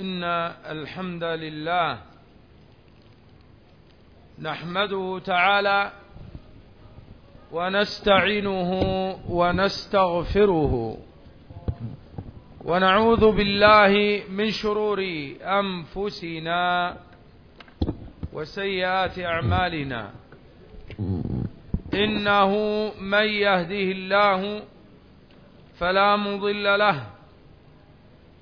إن الحمد لله نحمده تعالى ونستعينه ونستغفره ونعوذ بالله من شرور أنفسنا وسيئات أعمالنا. إنه من يهده الله فلا مضل له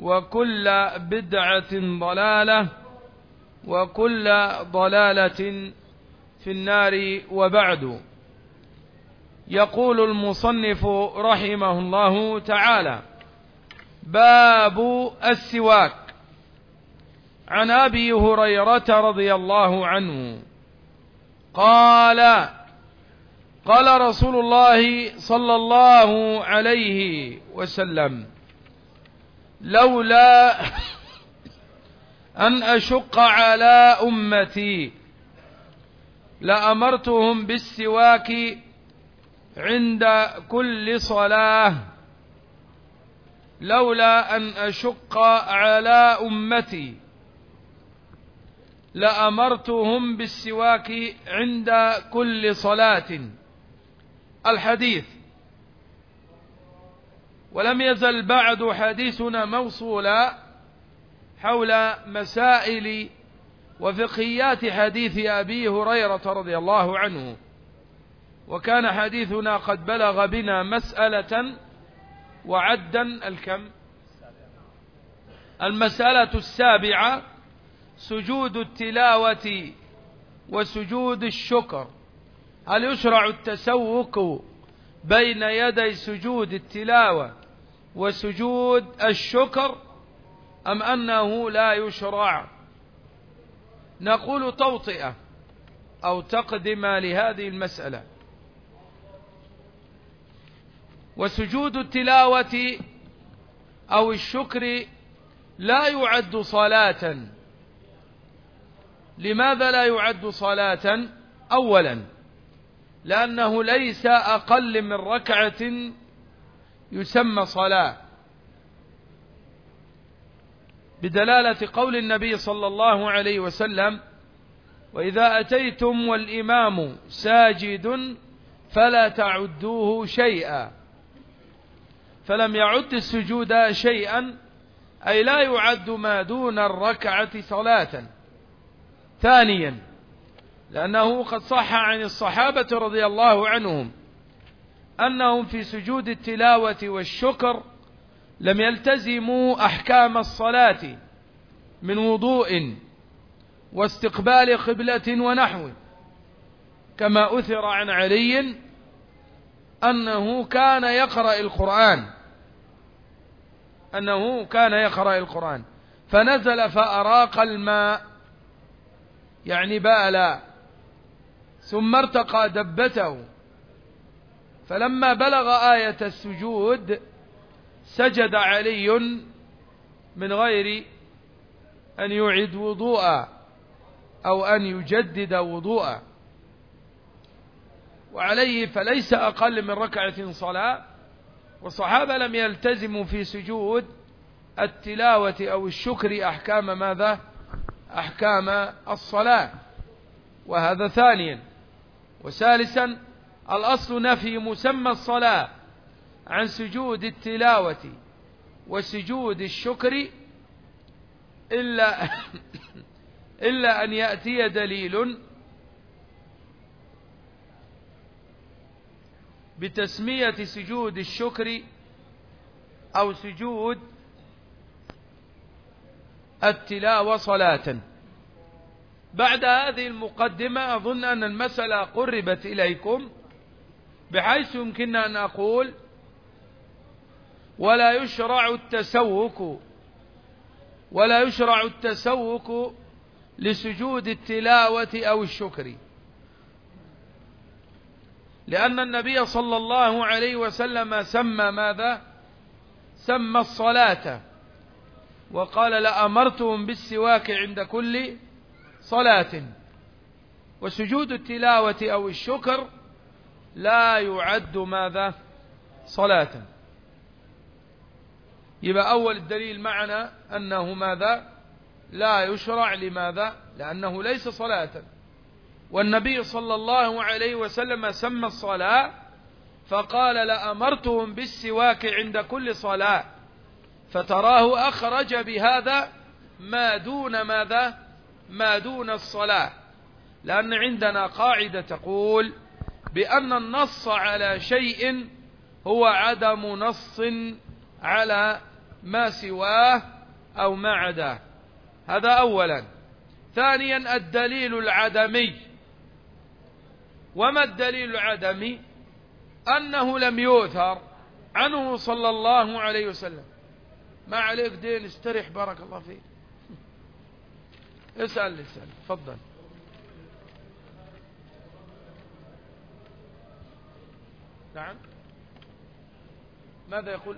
وكل بدعة ضلالة وكل ضلالة في النار وبعد. يقول المصنف رحمه الله تعالى باب السواك. عن أبي هريرة رضي الله عنه قال قال رسول الله صلى الله عليه وسلم لولا أن أشق على أمتي لأمرتهم بالسواك عند كل صلاة. لولا أن أشق على أمتي لأمرتهم بالسواك عند كل صلاة. الحديث ولم يزل بعد حديثنا موصولا حول مسائل وفقهيات حديث أبي هريرة رضي الله عنه. وكان حديثنا قد بلغ بنا مسألة وعدا الكم؟ المسألة السابعة سجود التلاوة وسجود الشكر. هل يشرع التسوق بين يدي سجود التلاوة وسجود الشكر أم أنه لا يشرع؟ نقول توطئة أو تقدم لهذه المسألة. وسجود التلاوة أو الشكر لا يعد صلاة. لماذا لا يعد صلاة؟ أولا لأنه ليس أقل من ركعة يسمى صلاة بدلالة قول النبي صلى الله عليه وسلم وإذا أتيتم والإمام ساجد فلا تعدوه شيئا. فلم يعد السجود شيئا أي لا يعد ما دون الركعة صلاة. ثانيا لأنه قد صح عن الصحابة رضي الله عنهم. أنهم في سجود التلاوة والشكر لم يلتزموا أحكام الصلاة من وضوء واستقبال قبلة ونحو كما أثر عن علي أنه كان يقرأ القرآن أنه كان يقرأ القرآن فنزل فأراق الماء يعني بالا ثم ارتقى دبته فلما بلغ آية السجود سجد علي من غير أن يعد وضوءا أو أن يجدد وضوءا. وعليه فليس أقل من ركعة صلاة. والصحابة لم يلتزموا في سجود التلاوة أو الشكر أحكام ماذا؟ أحكام الصلاة. وهذا ثانيا. وثالثا الأصل نفي مسمى الصلاة عن سجود التلاوة وسجود الشكر إلا, إلا أن يأتي دليل بتسمية سجود الشكر أو سجود التلاوة صلاة. بعد هذه المقدمة أظن أن المسألة قربت إليكم. بحيث يمكننا أن أقول ولا يشرع التسوك ولا يشرع التسوك لسجود التلاوة أو الشكر. لأن النبي صلى الله عليه وسلم سمى ماذا؟ سمى الصلاة. وقال لأمرتهم بالسواك عند كل صلاة. وسجود التلاوة أو الشكر لا يعد ماذا؟ صلاة. يبقى أول الدليل معنا أنه ماذا؟ لا يشرع لماذا؟ لأنه ليس صلاة. والنبي صلى الله عليه وسلم سمى الصلاة فقال لأمرتهم بالسواك عند كل صلاة فتراه أخرج بهذا ما دون ماذا؟ ما دون الصلاة. لأن عندنا قاعدة تقول بأن النص على شيء هو عدم نص على ما سواه أو ما عداه. هذا أولا. ثانيا الدليل العدمي. وما الدليل العدمي؟ أنه لم يؤثر عنه صلى الله عليه وسلم. ما عليك دين استرح بارك الله فيك. اسأل اسأل. تفضل. نعم. ماذا يقول؟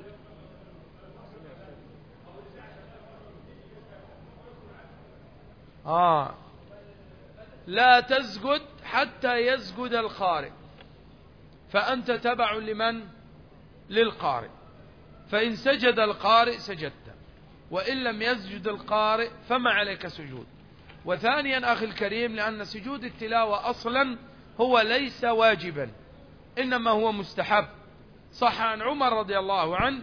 آه. لا تسجد حتى يسجد القارئ. فأنت تبع لمن؟ للقارئ. فإن سجد القارئ سجدت. وإن لم يسجد القارئ فما عليك سجود. وثانيا أخي الكريم لأن سجود التلاوة أصلا هو ليس واجبا. إنما هو مستحب. صح عن عمر رضي الله عنه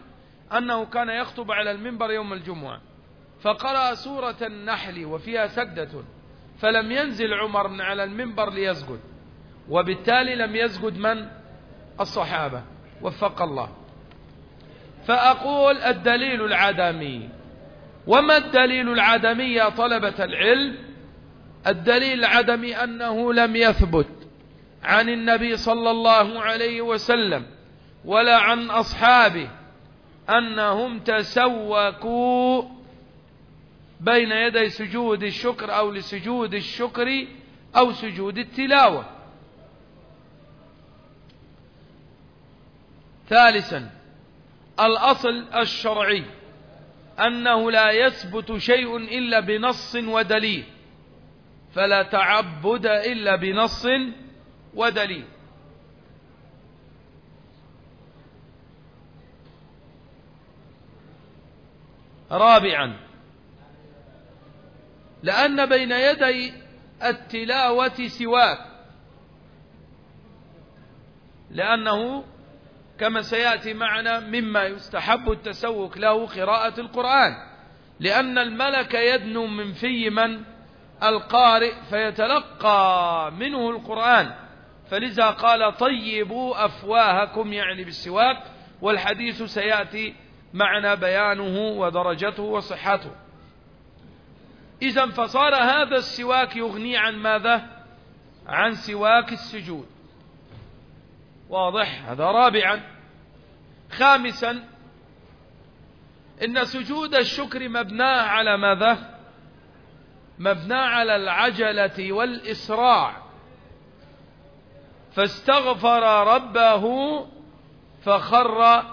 أنه كان يخطب على المنبر يوم الجمعة فقرأ سورة النحل وفيها سجدة فلم ينزل عمر من على المنبر ليسجد وبالتالي لم يسجد من؟ الصحابة. وفق الله. فأقول الدليل العدمي. وما الدليل العدمي يا طلبة العلم؟ الدليل العدمي أنه لم يثبت. عن النبي صلى الله عليه وسلم ولا عن أصحابه أنهم تسوكوا بين يدي سجود الشكر أو لسجود الشكر أو سجود التلاوة. ثالثا الأصل الشرعي أنه لا يثبت شيء إلا بنص ودليل فلا تعبد إلا بنص ودليل رابعا لأن بين يدي التلاوة سواك لأنه كما سيأتي معنا مما يستحب التسوك له قراءة القرآن لأن الملك يدنو من في من القارئ فيتلقى منه القرآن. فلذا قال طيبوا أفواهكم يعني بالسواك والحديث سيأتي معنا بيانه ودرجته وصحته. إذا فصار هذا السواك يغني عن ماذا؟ عن سواك السجود. واضح؟ هذا رابعا. خامسا إن سجود الشكر مبنى على ماذا؟ مبنى على العجلة والإسراع. فاستغفر ربه فخر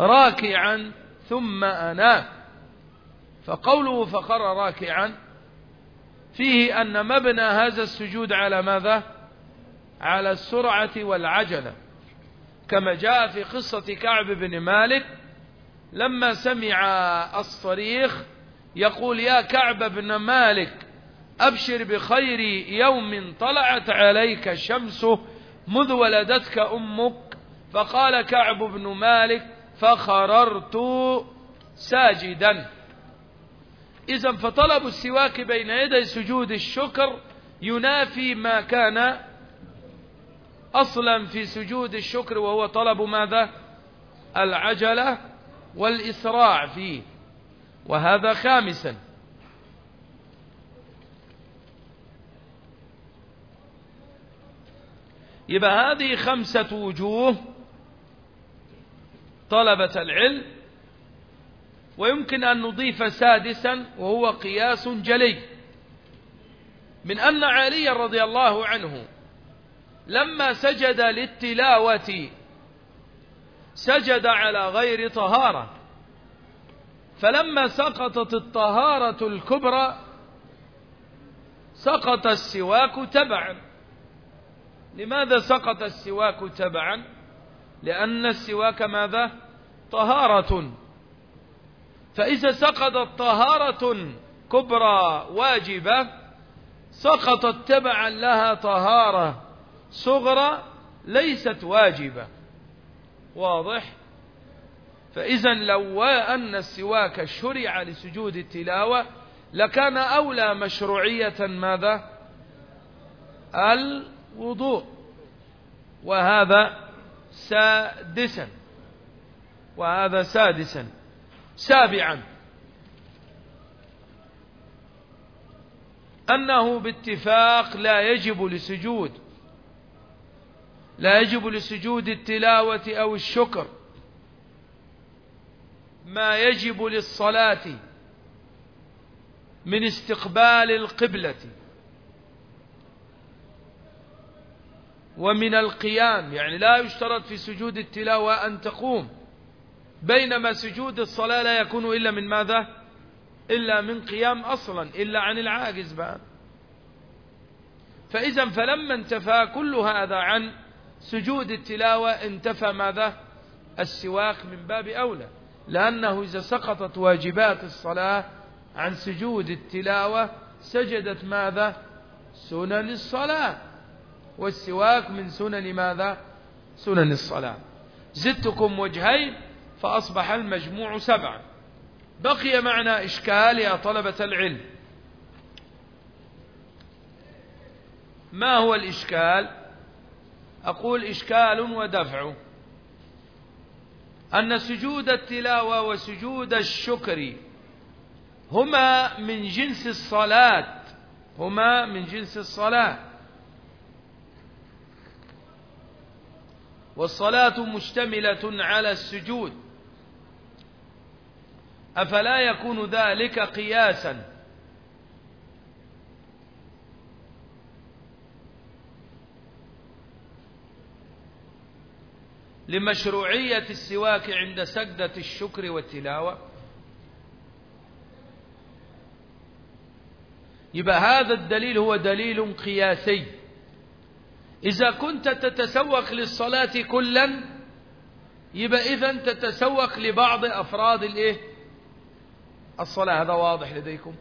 راكعا ثم أنام. فقوله فخر راكعا فيه أن مبنى هذا السجود على ماذا؟ على السرعة والعجلة. كما جاء في قصة كعب بن مالك لما سمع الصريخ يقول يا كعب بن مالك أبشر بخير يوم طلعت عليك شمسه مذ ولدتك أمك؟ فقال كعب بن مالك فخررت ساجدا. إذا فطلب السواك بين يدي سجود الشكر ينافي ما كان أصلا في سجود الشكر وهو طلب ماذا؟ العجلة والإسراع فيه. وهذا خامسا. يبقى هذه خمسة وجوه طلبة العلم ويمكن أن نضيف سادسا وهو قياس جلي. من أن علي رضي الله عنه لما سجد للتلاوة سجد على غير طهارة فلما سقطت الطهارة الكبرى سقط السواك تبعا. لماذا سقط السواك تبعا؟ لأن السواك ماذا؟ طهارة. فإذا سقطت طهارة كبرى واجبة سقطت تبعا لها طهارة صغرى ليست واجبة. واضح؟ فإذا لو أن السواك شرع لسجود التلاوة لكان أولى مشروعية ماذا؟ الوضوء وهذا سادسا. وهذا سادسا. سابعا. أنه باتفاق لا يجب لسجود. لا يجب لسجود التلاوة أو الشكر. ما يجب للصلاة من استقبال القبلة. ومن القيام يعني لا يشترط في سجود التلاوة أن تقوم. بينما سجود الصلاة لا يكون إلا من ماذا؟ إلا من قيام أصلا إلا عن العاجز بقى. فإذا فلما انتفى كل هذا عن سجود التلاوة انتفى ماذا؟ السواك من باب أولى. لأنه إذا سقطت واجبات الصلاة عن سجود التلاوة سجدت ماذا؟ سنن الصلاة. والسواك من سنن ماذا؟ سنن الصلاة. زدتكم وجهين فأصبح المجموع سبعا. بقي معنا إشكال يا طلبة العلم. ما هو الإشكال؟ أقول إشكال ودفع. أن سجود التلاوة وسجود الشكر هما من جنس الصلاة. هما من جنس الصلاة. والصلاة مشتملة على السجود. أفلا يكون ذلك قياسا؟ لمشروعية السواك عند سجدة الشكر والتلاوة. يبقى هذا الدليل هو دليل قياسي. إذا كنت تتسوق للصلاة كلا يبقى إذا تتسوق لبعض أفراد الإيه؟ الصلاة. هذا واضح لديكم.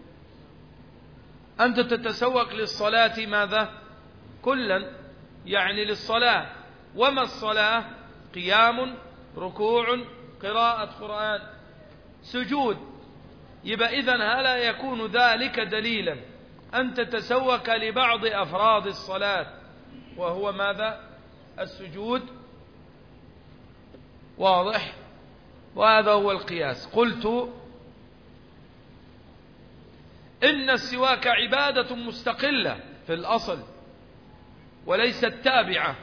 أنت تتسوق للصلاة ماذا؟ كلا يعني للصلاة. وما الصلاة؟ قيام ركوع قراءة قرآن. سجود. يبقى إذن هلا يكون ذلك دليلا. أن تتسوق لبعض أفراد الصلاة. وهو ماذا؟ السجود. واضح؟ وهذا هو القياس. قلت إن السواك عبادة مستقلة في الأصل وليست تابعة.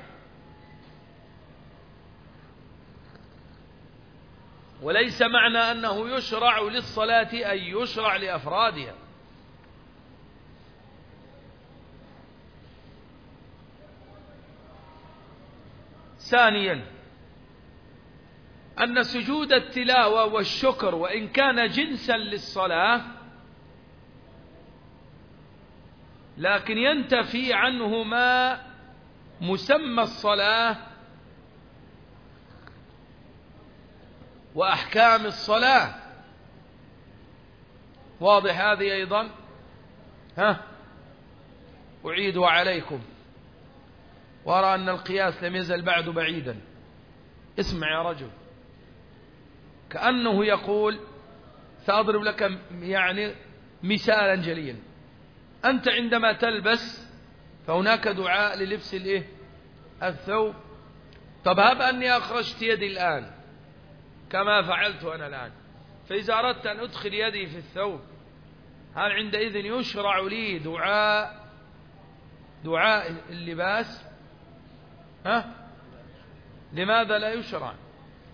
وليس معنى أنه يشرع للصلاة أي يشرع لأفرادها. ثانيا أن سجود التلاوة والشكر وإن كان جنسا للصلاة لكن ينتفي عنهما مسمى الصلاة وأحكام الصلاة. واضح هذه أيضا؟ ها؟ أعيد عليكم. وأرى أن القياس لم يزل بعد بعيدا. اسمع يا رجل. كأنه يقول سأضرب لك يعني مثالا جليا أنت عندما تلبس فهناك دعاء للبس الإيه؟ الثوب. طب هب أني أخرجت يدي الآن كما فعلت أنا الآن. فإذا أردت أن أدخل يدي في الثوب هل عندئذ يشرع لي دعاء دعاء اللباس؟ ها؟ لماذا لا يشرع؟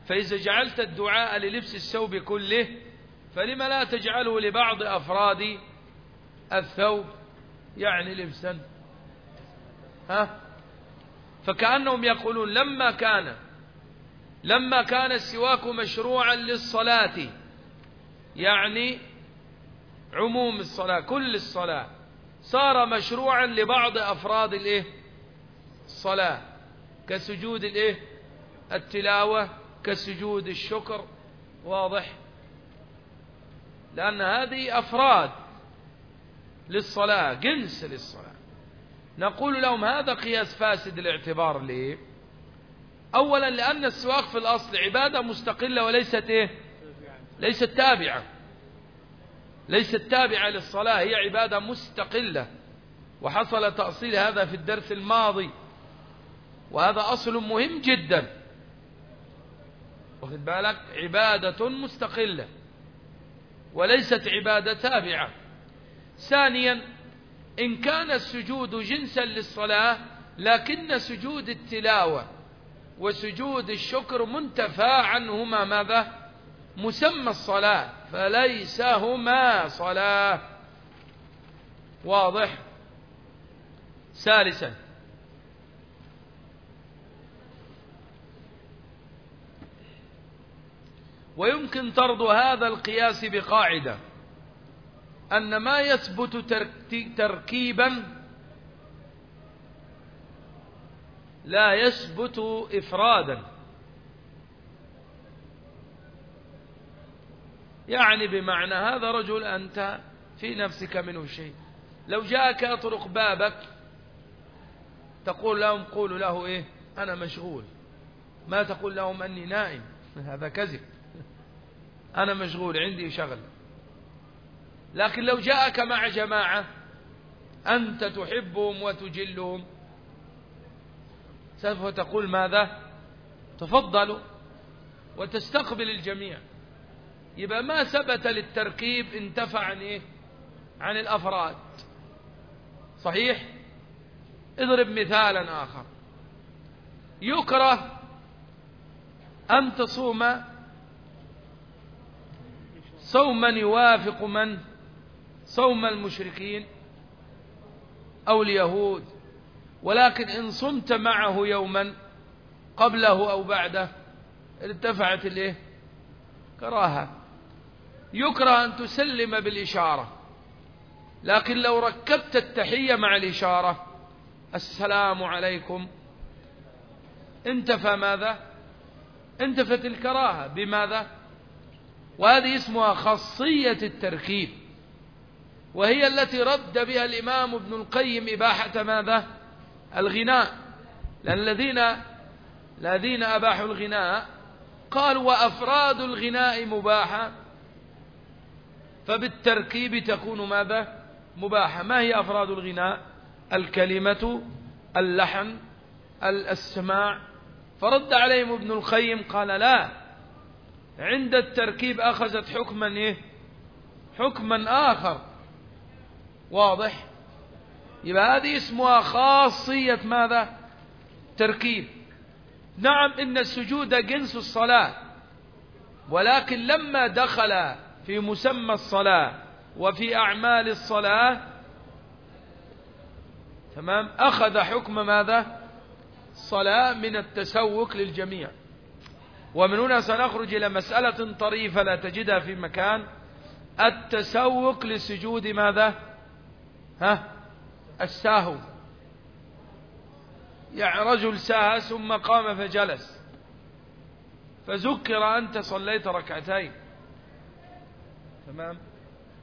فإذا جعلت الدعاء للبس الثوب كله فلم لا تجعله لبعض أفراد الثوب؟ يعني لبسا. ها؟ فكأنهم يقولون لما كان لما كان السواك مشروعا للصلاة يعني عموم الصلاة كل الصلاة صار مشروعا لبعض أفراد الإيه؟ الصلاة. كسجود الايه؟ التلاوة كسجود الشكر واضح؟ لأن هذه أفراد للصلاة جنس للصلاة. نقول لهم هذا قياس فاسد الاعتبار ليه أولا لأن السواك في الأصل عبادة مستقلة وليست إيه؟ ليست تابعة. ليست تابعة للصلاة هي عبادة مستقلة. وحصل تأصيل هذا في الدرس الماضي. وهذا أصل مهم جدا. واخد بالك؟ عبادة مستقلة وليست عبادة تابعة. ثانيا إن كان السجود جنسا للصلاة لكن سجود التلاوة وسجود الشكر منتفى عنهما ماذا؟ مسمى الصلاة فليس هما صلاة. واضح؟ ثالثا ويمكن طرد هذا القياس بقاعدة أن ما يثبت تركيبا لا يثبت إفرادا. يعني بمعنى هذا رجل أنت في نفسك منه شيء. لو جاءك يطرق بابك تقول لهم قولوا له إيه أنا مشغول. ما تقول لهم أني نائم هذا كذب. أنا مشغول عندي شغل. لكن لو جاءك مع جماعة أنت تحبهم وتجلهم سوف تقول ماذا؟ تفضلوا وتستقبل الجميع. يبقى ما ثبت للتركيب انتفع عن إيه عن الأفراد. صحيح؟ اضرب مثالا آخر. يكره أن تصوم صوما يوافق من؟ صوم المشركين أو اليهود. ولكن إن صمت معه يوما قبله أو بعده ارتفعت الايه كراهة. يكره أن تسلم بالإشارة. لكن لو ركبت التحية مع الإشارة السلام عليكم. انتفى ماذا؟ انتفت الكراهة. بماذا؟ وهذه اسمها خاصية التركيب وهي التي رد بها الإمام ابن القيم إباحة ماذا؟ الغناء. لأن الذين الذين أباحوا الغناء قالوا وأفراد الغناء مباحة فبالتركيب تكون ماذا؟ مباحة. ما هي أفراد الغناء؟ الكلمة اللحن السماع فرد عليهم ابن القيم قال لا عند التركيب أخذت حكما إيه؟ حكما آخر. واضح؟ يبقى هذه اسمها خاصية ماذا؟ تركيب. نعم إن السجود جنس الصلاة ولكن لما دخل في مسمى الصلاة وفي أعمال الصلاة تمام أخذ حكم ماذا؟ صلاة من التسوق للجميع. ومن هنا سنخرج إلى مسألة طريفة لا تجدها في مكان. التسوق لسجود ماذا؟ ها؟ الساهو. يعني رجل ساهى ثم قام فجلس. فذكر أنت صليت ركعتين. تمام؟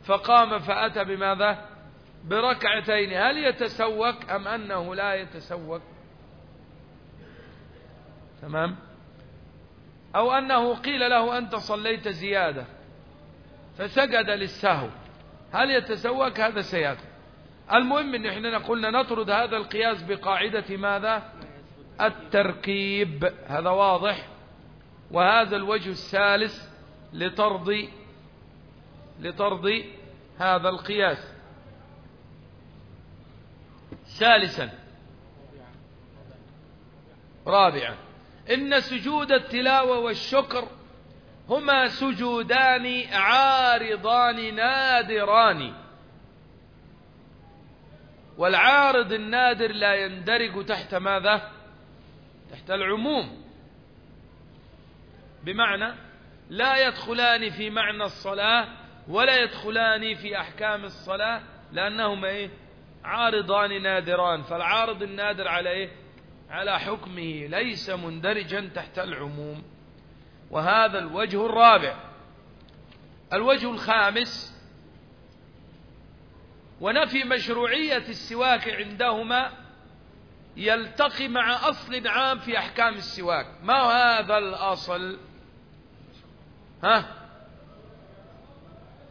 فقام فأتى بماذا؟ بركعتين. هل يتسوق أم أنه لا يتسوق؟ تمام؟ أو أنه قيل له أنت صليت زيادة فسجد للسهو. هل يتسوق؟ هذا سيأتي. المهم إن إحنا قلنا نطرد هذا القياس بقاعدة ماذا؟ التركيب. هذا واضح. وهذا الوجه الثالث لطرد لطرد هذا القياس. ثالثا. رابعا. إن سجود التلاوة والشكر هما سجودان عارضان نادران. والعارض النادر لا يندرج تحت ماذا؟ تحت العموم. بمعنى لا يدخلان في معنى الصلاة ولا يدخلان في أحكام الصلاة لأنهما إيه؟ عارضان نادران. فالعارض النادر على إيه؟ على حكمه ليس مندرجا تحت العموم. وهذا الوجه الرابع. الوجه الخامس. ونفي مشروعية السواك عندهما يلتقي مع أصل عام في أحكام السواك. ما هذا الأصل؟ ها؟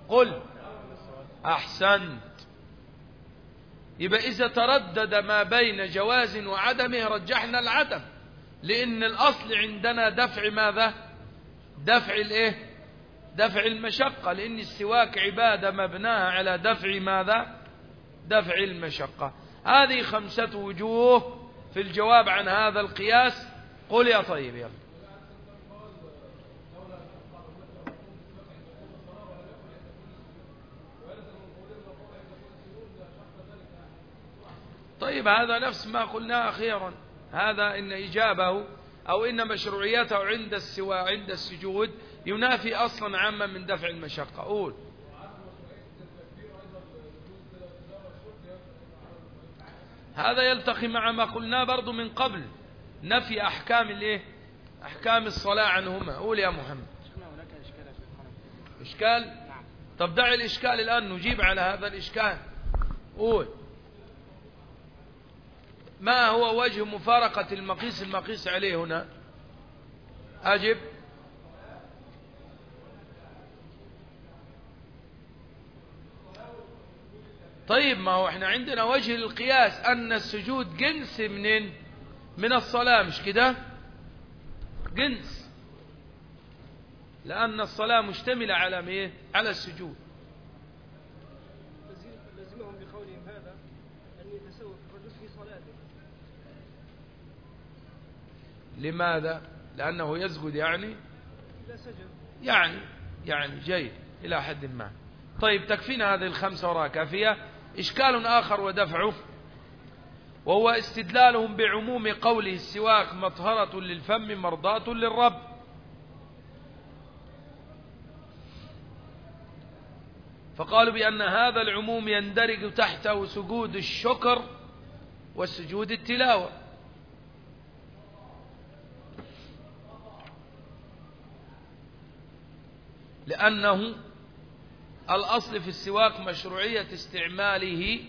قل. أحسنت يبقى إذا تردد ما بين جواز وعدمه رجحنا العدم. لأن الأصل عندنا دفع ماذا؟ دفع الإيه؟ دفع المشقة. لأن السواك عبادة مبناها على دفع ماذا؟ دفع المشقة. هذه خمسة وجوه في الجواب عن هذا القياس. قل يا طيب يلا. طيب هذا نفس ما قلنا أخيرا. هذا إن إجابه أو إن مشروعيته عند السوا عند السجود ينافي أصلا عاما من دفع المشقة. قول. هذا يلتقي مع ما قلناه برضو من قبل. نفي أحكام الإيه؟ أحكام الصلاة عنهما. قول يا محمد. إشكال؟ طب دع الإشكال الآن نجيب على هذا الإشكال. قول. ما هو وجه مفارقة المقيس المقيس عليه هنا؟ أجب. طيب ما هو إحنا عندنا وجه القياس أن السجود جنس منين من الصلاة مش كده؟ جنس. لأن الصلاة مشتملة على ميه على السجود لزمهم بقولهم هذا أن يتسوى الرجل في صلاته لماذا؟ لأنه يسجد يعني؟ يعني يعني جيد إلى حد ما. طيب تكفينا هذه الخمسة وراء كافية. إشكال آخر ودفعه وهو استدلالهم بعموم قوله السواك مطهرة للفم مرضاة للرب. فقالوا بأن هذا العموم يندرج تحته سجود الشكر وسجود التلاوة. لأنه الأصل في السواك مشروعية استعماله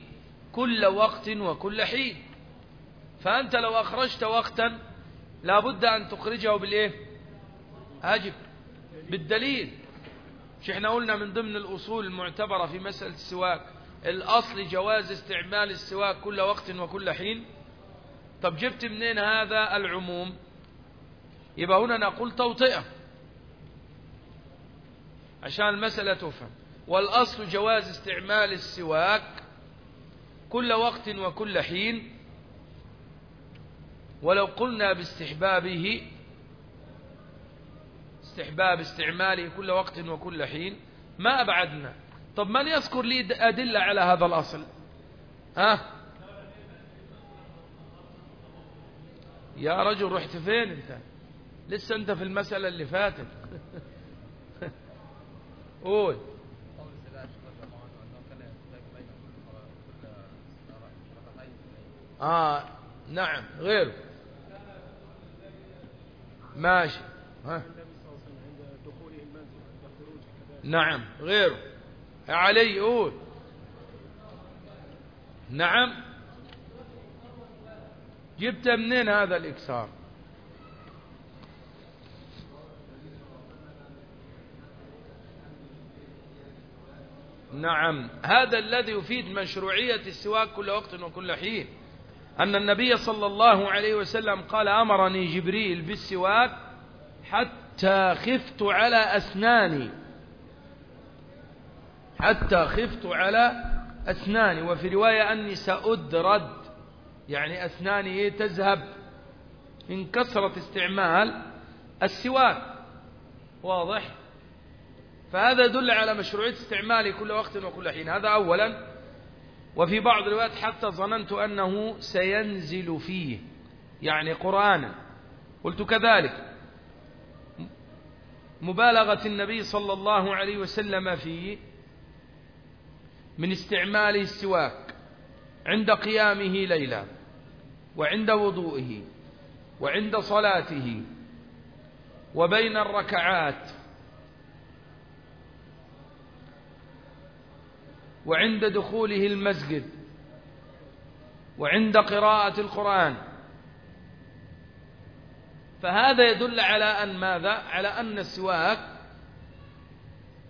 كل وقت وكل حين. فأنت لو أخرجت وقتا لابد أن تخرجه بالإيه؟ أجب بالدليل. مش إحنا قلنا من ضمن الأصول المعتبرة في مسألة السواك الأصل جواز استعمال السواك كل وقت وكل حين. طب جبت منين هذا العموم؟ يبقى هنا نقول توطئة. عشان المسألة تفهم. والأصل جواز استعمال السواك كل وقت وكل حين. ولو قلنا باستحبابه استحباب استعماله كل وقت وكل حين ما أبعدنا. طب من يذكر لي أدلة على هذا الأصل؟ ها؟ يا رجل رحت فين أنت؟ لسه أنت في المسألة اللي فاتت. قول. آه نعم غيره. ماشي. ها. نعم غيره. علي قول. نعم. جبت منين هذا الإكسار؟ نعم. هذا الذي يفيد مشروعية السواك كل وقت وكل حين. أن النبي صلى الله عليه وسلم قال أمرني جبريل بالسواك حتى خفت على أسناني. حتى خفت على أسناني. وفي رواية أني سأدرد. يعني أسناني تذهب. من كثرة استعمال السواك. واضح؟ فهذا يدل على مشروعية استعماله كل وقت وكل حين. هذا أولا. وفي بعض الروايات حتى ظننت أنه سينزل فيه. يعني قرآنا. قلت كذلك. مبالغة النبي صلى الله عليه وسلم فيه من استعمال السواك عند قيامه ليلا وعند وضوئه وعند صلاته وبين الركعات وعند دخوله المسجد وعند قراءة القرآن. فهذا يدل على أن ماذا؟ على أن السواك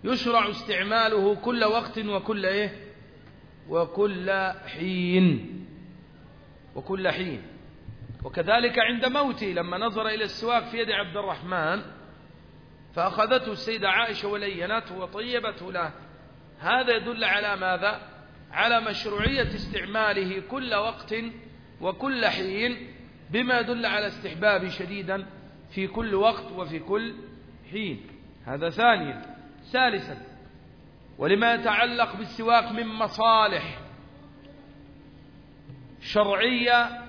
يشرع استعماله كل وقت وكل إيه؟ وكل حين. وكل حين. وكذلك عند موته لما نظر إلى السواك في يد عبد الرحمن فأخذته السيدة عائشة ولينته وطيبته له. هذا يدل على ماذا؟ على مشروعية استعماله كل وقت وكل حين بما يدل على استحباب شديدا في كل وقت وفي كل حين. هذا ثانيا. ثالثا ولما يتعلق بالسواك من مصالح شرعية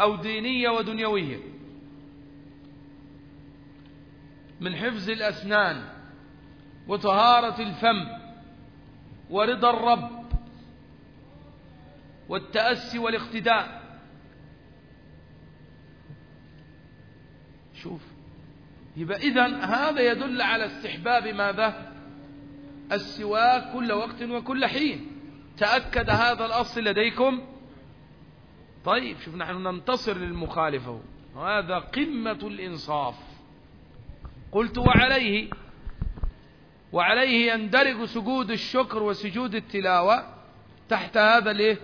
أو دينية ودنيوية. من حفظ الأسنان وطهارة الفم ورضا الرب والتأسي والاقتداء. شوف يبقى إذن هذا يدل على استحباب ماذا؟ السواك كل وقت وكل حين. تأكد هذا الأصل لديكم؟ طيب شوف نحن ننتصر للمخالفة. وهذا قمة الإنصاف. قلت وعليه وعليه يندرج سجود الشكر وسجود التلاوة تحت هذا الايه؟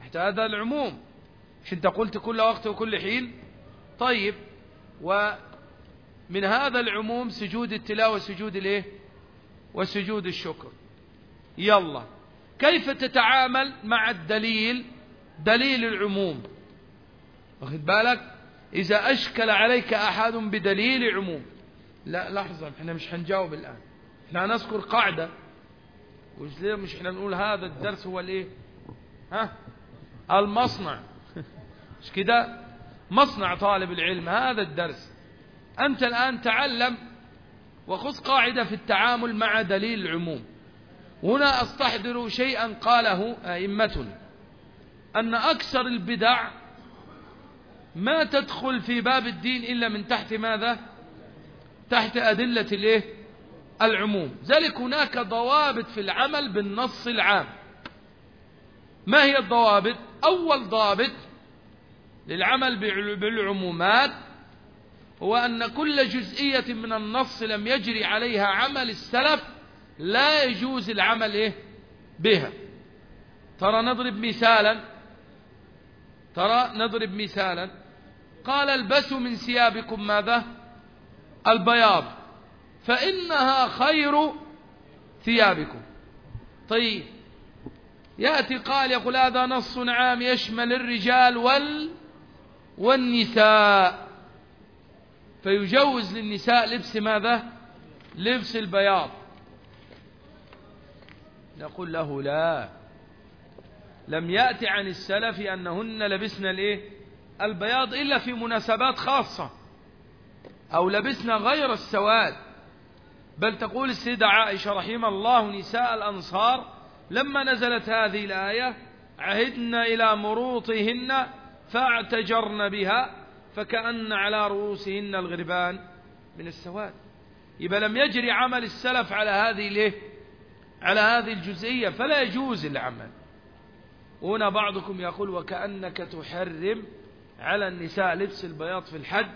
تحت هذا العموم. مش انت قلت كل وقت وكل حين. طيب ومن هذا العموم سجود التلاوة سجود الايه؟ وسجود الشكر. يلا. كيف تتعامل مع الدليل؟ دليل العموم. واخد بالك؟ إذا أشكل عليك أحد بدليل عموم. لا لحظة إحنا مش هنجاوب الآن. إحنا هنذكر قاعدة. مش إحنا نقول هذا الدرس هو الايه؟ ها؟ المصنع. مش كده؟ مصنع طالب العلم هذا الدرس. أنت الآن تعلم وخذ قاعدة في التعامل مع دليل العموم. هنا أستحضر شيئا قاله أئمتنا أن أكثر البدع ما تدخل في باب الدين إلا من تحت ماذا؟ تحت أدلة الإيه؟ العموم. ذلك هناك ضوابط في العمل بالنص العام. ما هي الضوابط؟ أول ضابط للعمل بالعمومات هو أن كل جزئية من النص لم يجري عليها عمل السلف لا يجوز العمل إيه؟ بها. ترى نضرب مثالا ترى نضرب مثالا. قال البسوا من ثيابكم ماذا؟ البياض. فإنها خير ثيابكم. طيب يأتي قال يقول هذا نص عام يشمل الرجال وال والنساء. فيجوز للنساء لبس ماذا؟ لبس البياض. نقول له لا. لم يأتي عن السلف أنهن لبسن الإيه؟ البياض إلا في مناسبات خاصة. أو لبسنا غير السواد. بل تقول السيدة عائشة رحمه الله نساء الأنصار لما نزلت هذه الآية عهدنا إلى مروطهن فاعتجرن بها فكأن على رؤوسهن الغربان من السواد. يبقى لم يجري عمل السلف على هذه الايه على هذه الجزئية فلا يجوز العمل. هنا بعضكم يقول وكأنك تحرم على النساء لبس البياض في الحج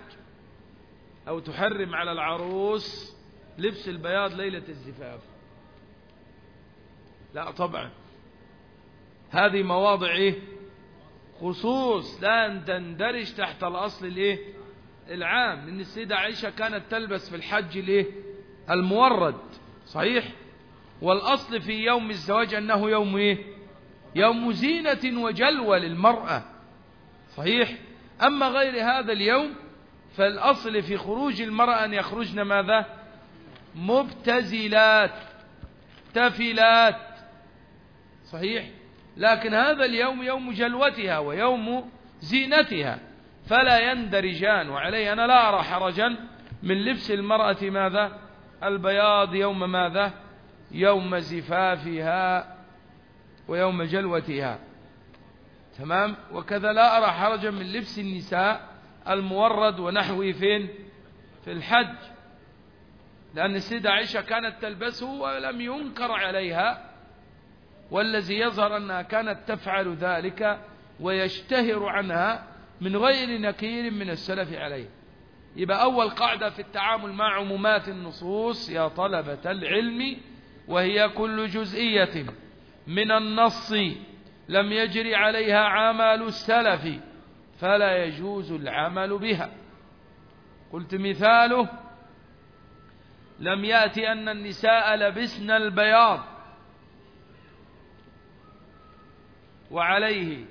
أو تحرم على العروس لبس البياض ليلة الزفاف. لا طبعا. هذه مواضع إيه؟ خصوص لا تندرج تحت الأصل الإيه؟ العام لأن السيدة عائشة كانت تلبس في الحج الإيه؟ المورد صحيح؟ والأصل في يوم الزواج أنه يوم إيه؟ يوم زينة وجلوة للمرأة صحيح؟ أما غير هذا اليوم فالأصل في خروج المرأة أن يخرجن ماذا؟ مبتزلات تفلات. صحيح؟ لكن هذا اليوم يوم جلوتها ويوم زينتها فلا يندرجان. وعليه أنا لا أرى حرجا من لبس المرأة ماذا؟ البياض يوم ماذا؟ يوم زفافها ويوم جلوتها. تمام؟ وكذا لا أرى حرجا من لبس النساء المورد ونحوه فين؟ في الحج. لأن السيدة عائشة كانت تلبسه ولم ينكر عليها والذي يظهر أنها كانت تفعل ذلك ويشتهر عنها من غير نكير من السلف عليه. يبقى أول قاعدة في التعامل مع عمومات النصوص يا طلبة العلم وهي كل جزئية من النص لم يجري عليها عمل السلف فلا يجوز العمل بها. قلت مثاله لم يأتي أن النساء لبسن البياض. وعليه.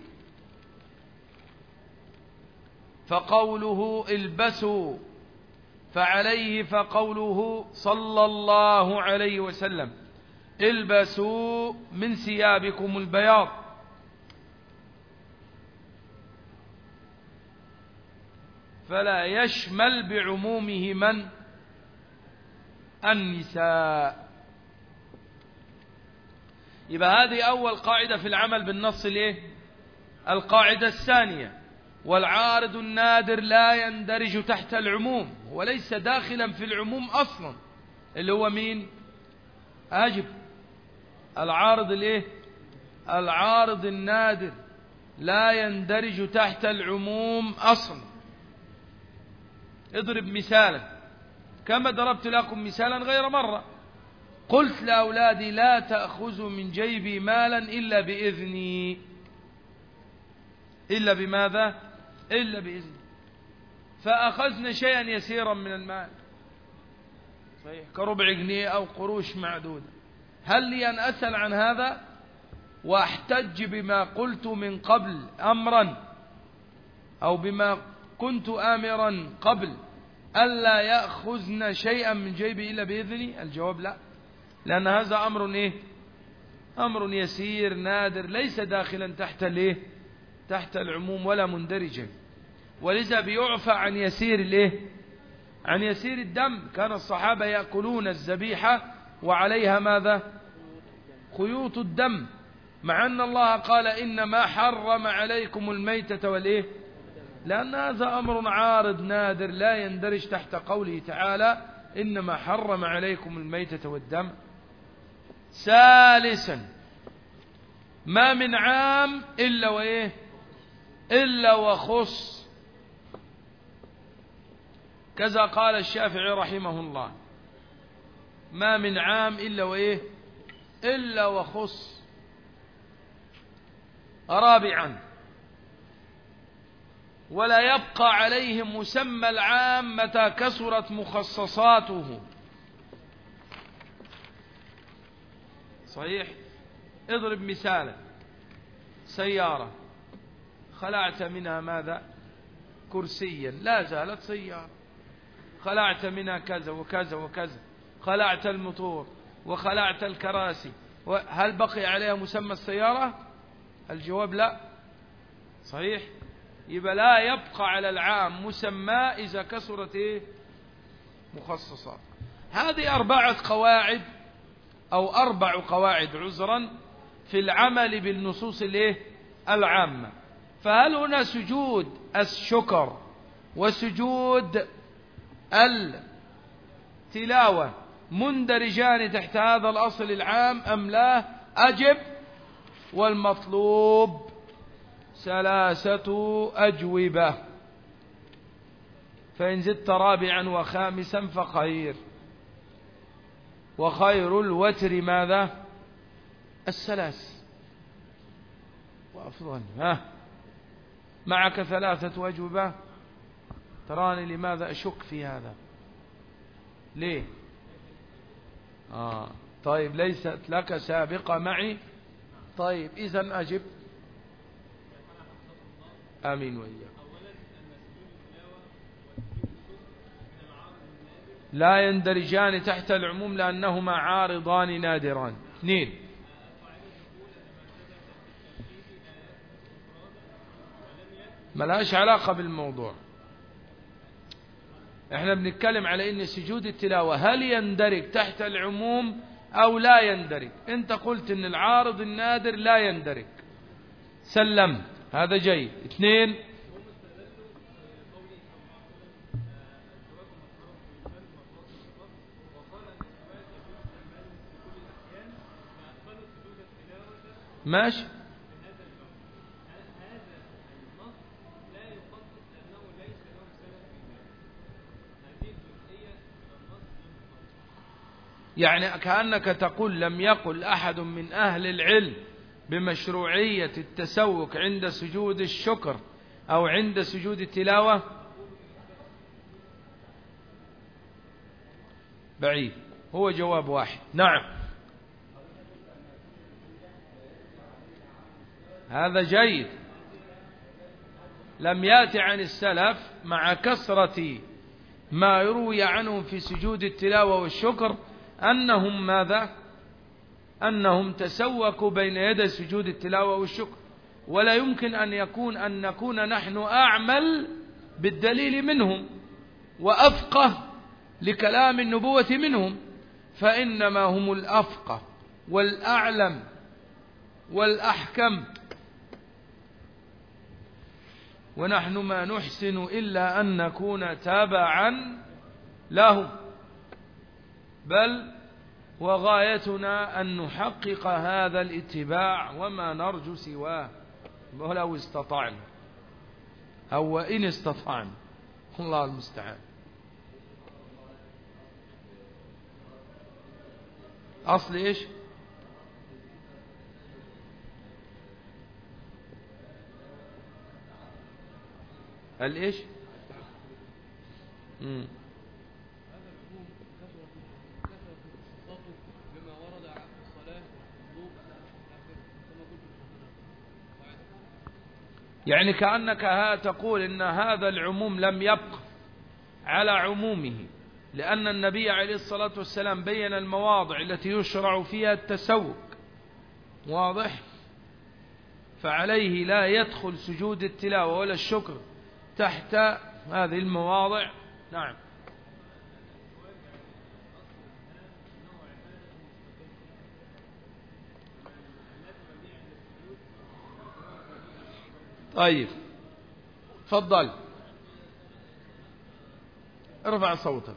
فقوله البسوا. فعليه فقوله صلى الله عليه وسلم. البسوا من ثيابكم البياض. فلا يشمل بعمومه من النساء. يبقى هذه أول قاعدة في العمل بالنص الايه القاعدة الثانية. والعارض النادر لا يندرج تحت العموم وليس داخلا في العموم أصلا. اللي هو مين؟ أجب. العارض الايه العارض النادر لا يندرج تحت العموم أصلا. اضرب مثالا. كما ضربت لكم مثالا غير مرة. قلت لأولادي لا تأخذوا من جيبي مالا إلا بإذني. إلا بماذا؟ إلا بإذني. فأخذنا شيئا يسيرا من المال. صحيح. كربع جنيه أو قروش معدودة. هل لي أن أسأل عن هذا؟ وأحتج بما قلت من قبل أمرا أو بما كنت آمرا قبل. ألا يأخذن شيئا من جيبي إلا بإذني الجواب لا. لأن هذا أمر إيه؟ أمر يسير نادر ليس داخلا تحت الإيه؟ تحت العموم ولا مندرجا. ولذا بيعفى عن يسير الإيه؟ عن يسير الدم. كان الصحابة يأكلون الزبيحة وعليها ماذا؟ خيوط الدم. مع أن الله قال إنما حرم عليكم الميتة والإيه؟ لأن هذا أمر عارض نادر لا يندرج تحت قوله تعالى إنما حرم عليكم الميتة والدم. ثالثا ما من عام إلا وإيه؟ إلا وخص. كذا قال الشافعي رحمه الله. ما من عام إلا وإيه؟ إلا وخص. رابعا ولا يبقى عليه مسمى العام متى كثرت مخصصاته. صحيح؟ اضرب مثالا سيارة. خلعت منها ماذا؟ كرسيا. لا زالت سيارة. خلعت منها كذا وكذا وكذا. خلعت الموتور وخلعت الكراسي. هل بقي عليها مسمى السيارة؟ الجواب لا. صحيح؟ يبقى لا يبقى على العام مسمى إذا كسرت إيه مخصصات. هذه أربعة قواعد أو أربع قواعد عذرا في العمل بالنصوص الإيه؟ العامة. فهل هنا سجود الشكر وسجود التلاوة مندرجان تحت هذا الأصل العام أم لا؟ أجب والمطلوب. ثلاثة أجوبة. فإن زدت رابعا وخامسا فخير. وخير الوتر ماذا؟ الثلاث. وأفضل. ها. معك ثلاثة أجوبة؟ تراني لماذا أشك في هذا؟ ليه؟ آه. طيب ليست لك سابقة معي؟ طيب إذا أجب آمين وإياك لا يندرجان تحت العموم لأنهما عارضان نادران. اثنين. ملاش علاقة بالموضوع. إحنا بنتكلم على إن سجود التلاوة هل يندرج تحت العموم أو لا يندرج؟ أنت قلت إن العارض النادر لا يندرج. سلم. هذا جيد اثنين. ماشي. يعني كأنك تقول لم يقل أحد من أهل العلم. بمشروعية التسوق عند سجود الشكر أو عند سجود التلاوة؟ بعيد هو جواب واحد. نعم. هذا جيد. لم يأتي عن السلف مع كثرة ما يروي عنهم في سجود التلاوة والشكر أنهم ماذا؟ أنهم تسوكوا بين يدي سجود التلاوة والشكر. ولا يمكن أن يكون أن نكون نحن أعمل بالدليل منهم وأفقه لكلام النبوة منهم فإنما هم الأفقه والأعلم والأحكم. ونحن ما نحسن إلا أن نكون تابعا لهم بل وغايتنا أن نحقق هذا الاتباع وما نرجو سواه. ولو استطعنا. أو وإن استطعنا. الله المستعان. أصل إيش؟ الإيش. يعني كأنك ها تقول إن هذا العموم لم يبق على عمومه لأن النبي عليه الصلاة والسلام بين المواضع التي يشرع فيها التسوق. واضح؟ فعليه لا يدخل سجود التلاوة ولا الشكر تحت هذه المواضع. نعم. طيب. تفضل. ارفع صوتك.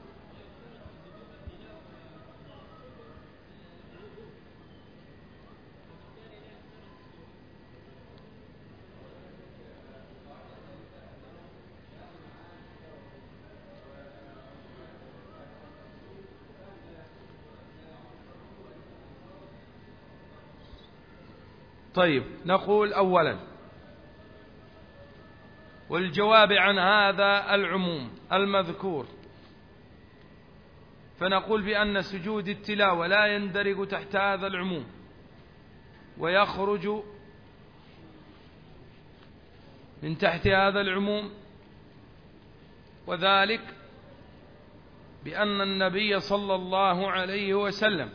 طيب نقول أولا والجواب عن هذا العموم المذكور. فنقول بأن سجود التلاوة لا يندرج تحت هذا العموم ويخرج من تحت هذا العموم وذلك بأن النبي صلى الله عليه وسلم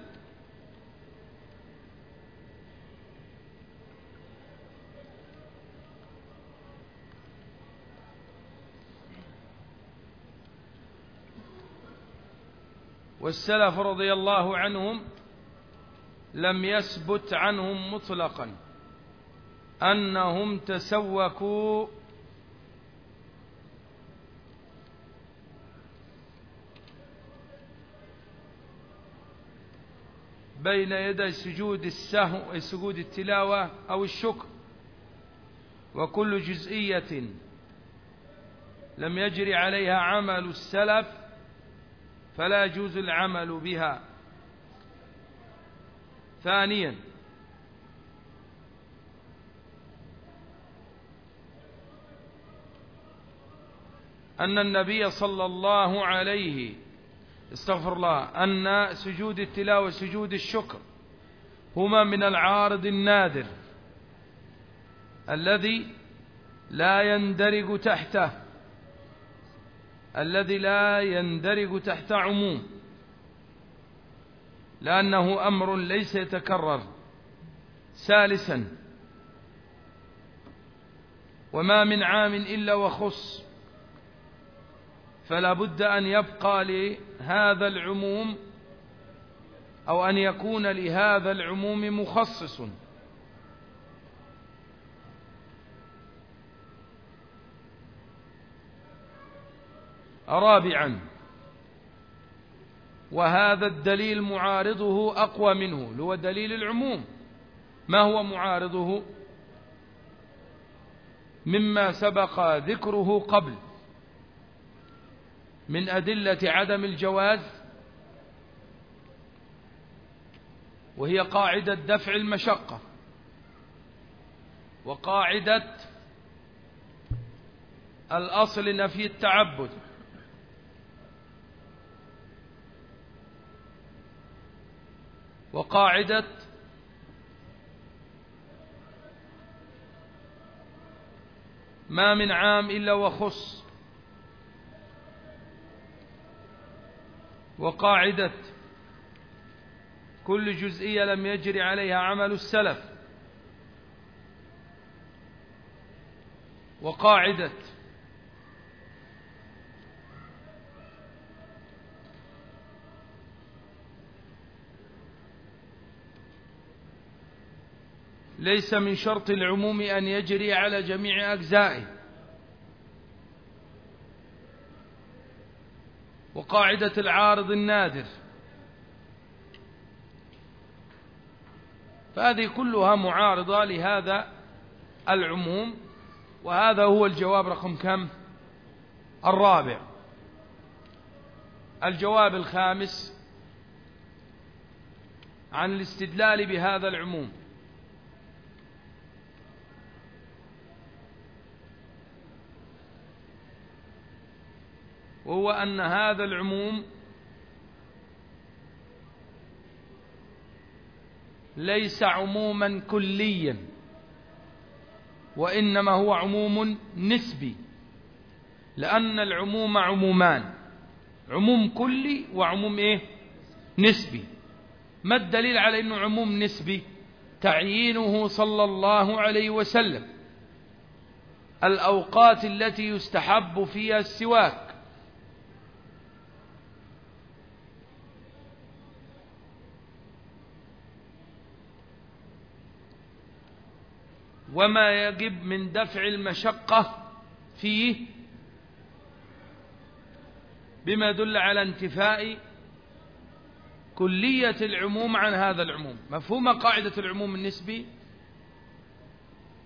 والسلف رضي الله عنهم لم يثبت عنهم مطلقا أنهم تسوكوا بين يدي سجود السهو سجود التلاوة أو الشكر. وكل جزئية لم يجري عليها عمل السلف فلا يجوز العمل بها. ثانيا أن النبي صلى الله عليه استغفر الله أن سجود التلاوة وسجود الشكر هما من العارض النادر الذي لا يندرج تحته. الذي لا يندرج تحت عموم لأنه أمر ليس يتكرر ثالثا وما من عام إلا وخص فلا بد أن يبقى لهذا العموم أو أن يكون لهذا العموم مخصص رابعا. وهذا الدليل معارضه أقوى منه هو دليل العموم. ما هو معارضه؟ مما سبق ذكره قبل. من أدلة عدم الجواز وهي قاعدة دفع المشقة. وقاعدة الأصل نفي التعبد. وقاعدة ما من عام إلا وخص وقاعدة كل جزئية لم يجري عليها عمل السلف وقاعدة ليس من شرط العموم أن يجري على جميع أجزائه. وقاعدة العارض النادر. فهذه كلها معارضة لهذا العموم وهذا هو الجواب رقم كم؟ الرابع. الجواب الخامس عن الاستدلال بهذا العموم. وهو أن هذا العموم ليس عموما كليا وإنما هو عموم نسبي لأن العموم عمومان عموم كلي وعموم إيه؟ نسبي. ما الدليل على أنه عموم نسبي؟ تعيينه صلى الله عليه وسلم الأوقات التي يستحب فيها السواك. وما يجب من دفع المشقة فيه بما يدل على انتفاء كلية العموم عن هذا العموم. مفهوم قاعدة العموم النسبي؟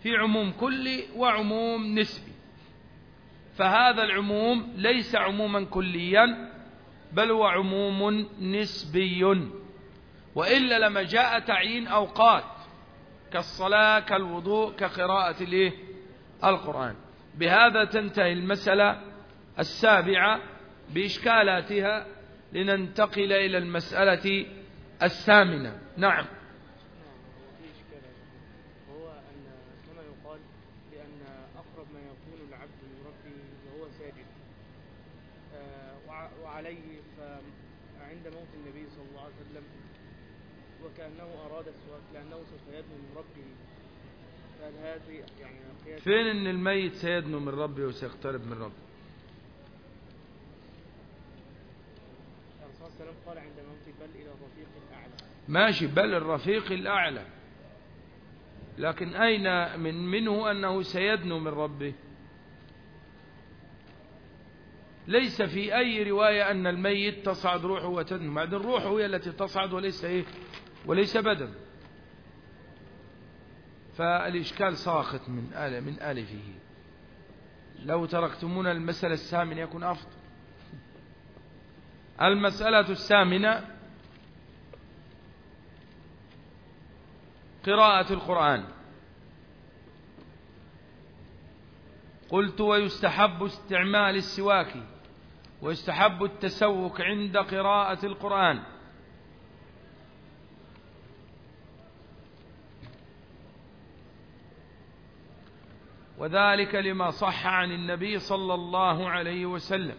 في عموم كلي وعموم نسبي. فهذا العموم ليس عموما كليا بل هو عموم نسبي. وإلا لما جاء تعيين أوقات كالصلاة كالوضوء كقراءة القرآن. بهذا تنتهي المسألة السابعة بإشكالاتها لننتقل إلى المسألة الثامنة. نعم هو أن كما يقال بأن أقرب ما يكون العبد من ربه وهو ساجد آه، وعليه فعند موت النبي صلى الله عليه وسلم وكأنه أراد السؤال لأنه سوف يدنو من ربه فهل هذه يعني فين إن الميت سيدنو من ربه وسيقترب من ربه قال عند بل إلى الرفيق الأعلى ماشي بل الرفيق الأعلى. لكن أين من منه أنه سيدنو من ربه ليس في أي رواية أن الميت تصعد روحه وتدنو. بعد الروح هي التي تصعد وليس إيه؟ وليس بدن. فالإشكال ساقط من آل من آلفه. لو تركتمونا المسألة الثامنة يكون أفضل. المسألة الثامنة قراءة القرآن. قلت ويستحب استعمال السواك ويستحب التسوك عند قراءة القرآن. وذلك لما صح عن النبي صلى الله عليه وسلم.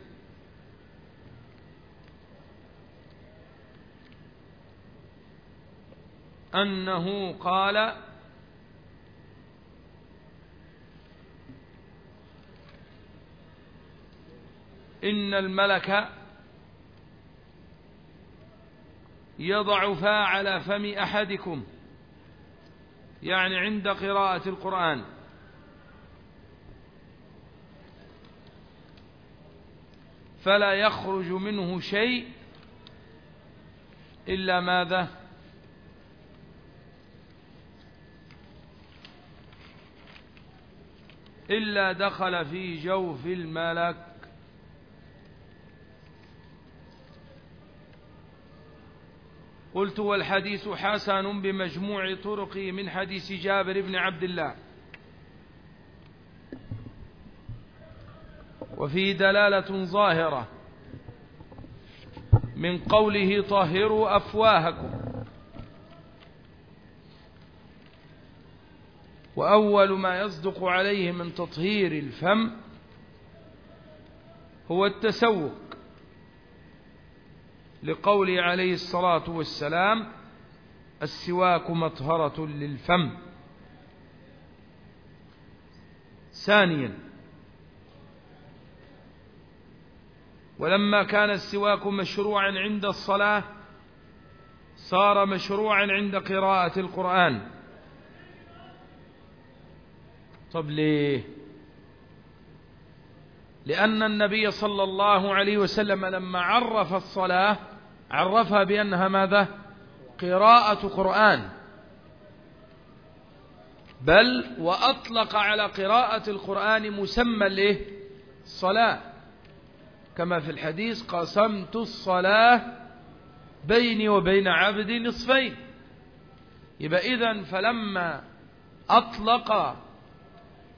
أنه قال إن الملك يضع فا على فم أحدكم يعني عند قراءة القرآن. فلا يخرج منه شيء إلا ماذا؟ إلا دخل في جوف الملك. قلت والحديث حسن بمجموع طرقه من حديث جابر بن عبد الله. وفي دلالة ظاهرة من قوله طهروا أفواهكم. وأول ما يصدق عليه من تطهير الفم هو التسوق لقوله عليه الصلاة والسلام السواك مطهرة للفم. ثانيا ولما كان السواك مشروعا عند الصلاة صار مشروعا عند قراءة القرآن. طب ليه؟ لأن النبي صلى الله عليه وسلم لما عرف الصلاة عرفها بأنها ماذا؟ قراءة قرآن. بل وأطلق على قراءة القرآن مسمى له صلاة. كما في الحديث قسمت الصلاة بيني وبين عبدي نصفين. يبقى إذن فلما أطلق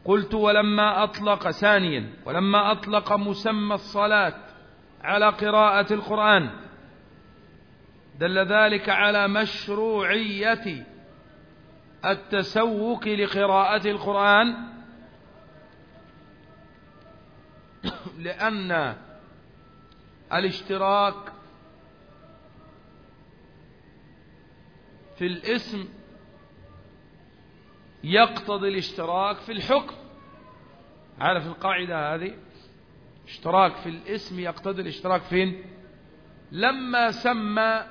قلت ولما أطلق ثانيا ولما أطلق مسمى الصلاة على قراءة القرآن دل ذلك على مشروعية التسوق لقراءة القرآن لأن الاشتراك في الاسم يقتضي الاشتراك في الحكم. عارف القاعدة هذه؟ اشتراك في الاسم يقتضي الاشتراك فين؟ لما سمى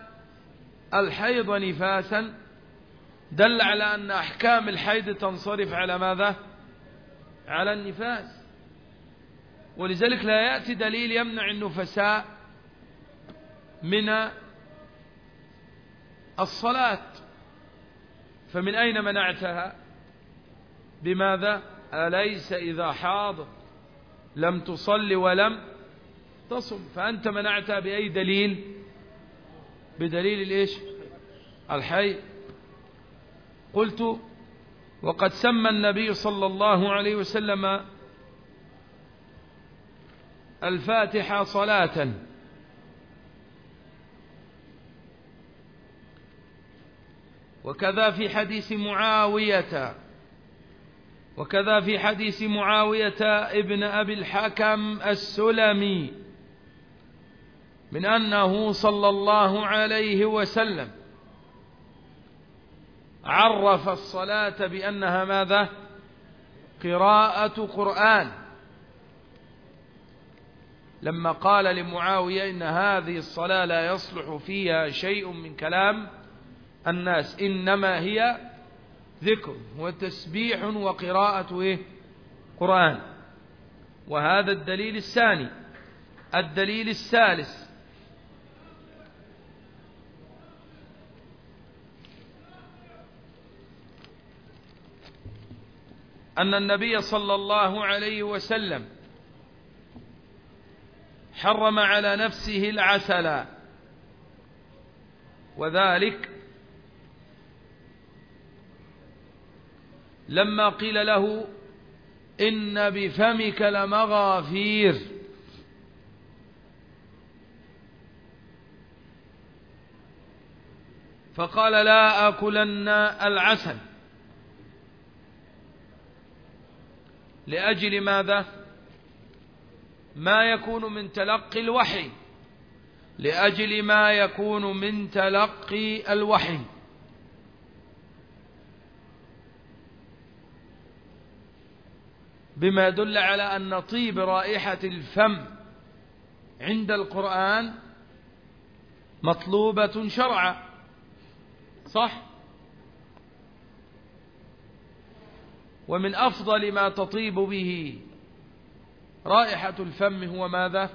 الحيض نفاسا دل على أن أحكام الحيض تنصرف على ماذا؟ على النفاس. ولذلك لا يأتي دليل يمنع النفساء من الصلاة. فمن أين منعتها؟ بماذا؟ أليس إذا حاض لم تصل ولم تصم؟ فأنت منعتها بأي دليل؟ بدليل الإيش؟ الحي. قلت وقد سمى النبي صلى الله عليه وسلم الفاتحة صلاة. وكذا في حديث معاوية. وكذا في حديث معاوية ابن أبي الحكم السلمي من أنه صلى الله عليه وسلم عرف الصلاة بأنها ماذا؟ قراءة قرآن. لما قال لمعاوية إن هذه الصلاة لا يصلح فيها شيء من كلام الناس إنما هي ذكر وتسبيح وقراءة إيه؟ قرآن. وهذا الدليل الثاني. الدليل الثالث. أن النبي صلى الله عليه وسلم حرم على نفسه العسل. وذلك لما قيل له إن بفمك لمغافير. فقال لا أكلن العسل. لأجل ماذا؟ ما يكون من تلقي الوحي لأجل ما يكون من تلقي الوحي. بما يدل على أن طيب رائحة الفم عند القرآن مطلوبة شرعا. صح؟ ومن أفضل ما تطيب به رائحة الفم هو ماذا؟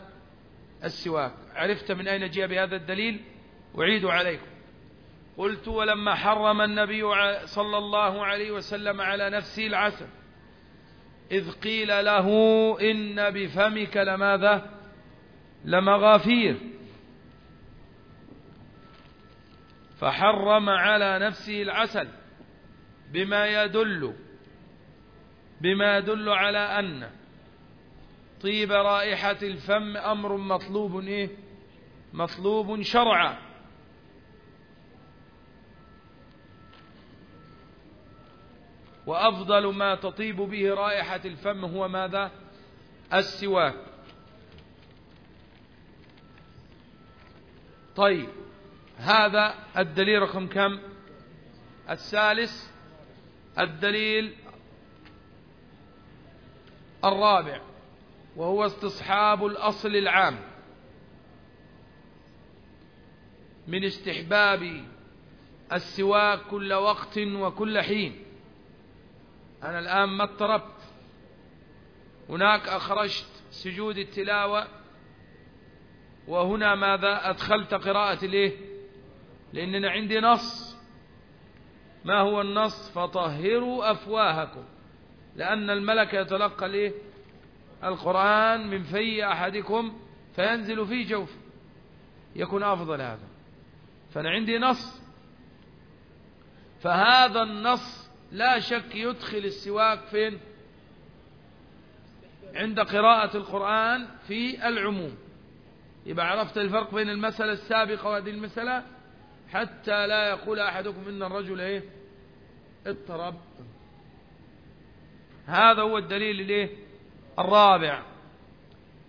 السواك. عرفت من أين جاء بهذا الدليل؟ أعيد عليكم. قلت ولما حرم النبي صلى الله عليه وسلم على نفسه العسل إذ قيل له إن بفمك لماذا؟ لمغافير. فحرم على نفسه العسل بما يدل بما يدل على أن طيب رائحة الفم أمر مطلوب إيه؟ مطلوب شرعا. وأفضل ما تطيب به رائحة الفم هو ماذا؟ السواك. طيب هذا الدليل رقم كم؟ الثالث الدليل الرابع. وهو استصحاب الأصل العام من استحباب السواك كل وقت وكل حين. أنا الآن ما اضطربت. هناك أخرجت سجود التلاوة وهنا ماذا؟ أدخلت قراءة الإيه لأننا عندي نص. ما هو النص؟ فطهروا أفواهكم لأن الملك يتلقى الإيه القرآن من في أحدكم فينزل في جوف يكون أفضل هذا. فأنا عندي نص. فهذا النص لا شك يدخل السواك فين؟ عند قراءة القرآن في العموم. يبقى عرفت الفرق بين المسألة السابقة وهذه المسألة؟ حتى لا يقول أحدكم إن الرجل إيه؟ اضطرب. هذا هو الدليل الايه الرابع.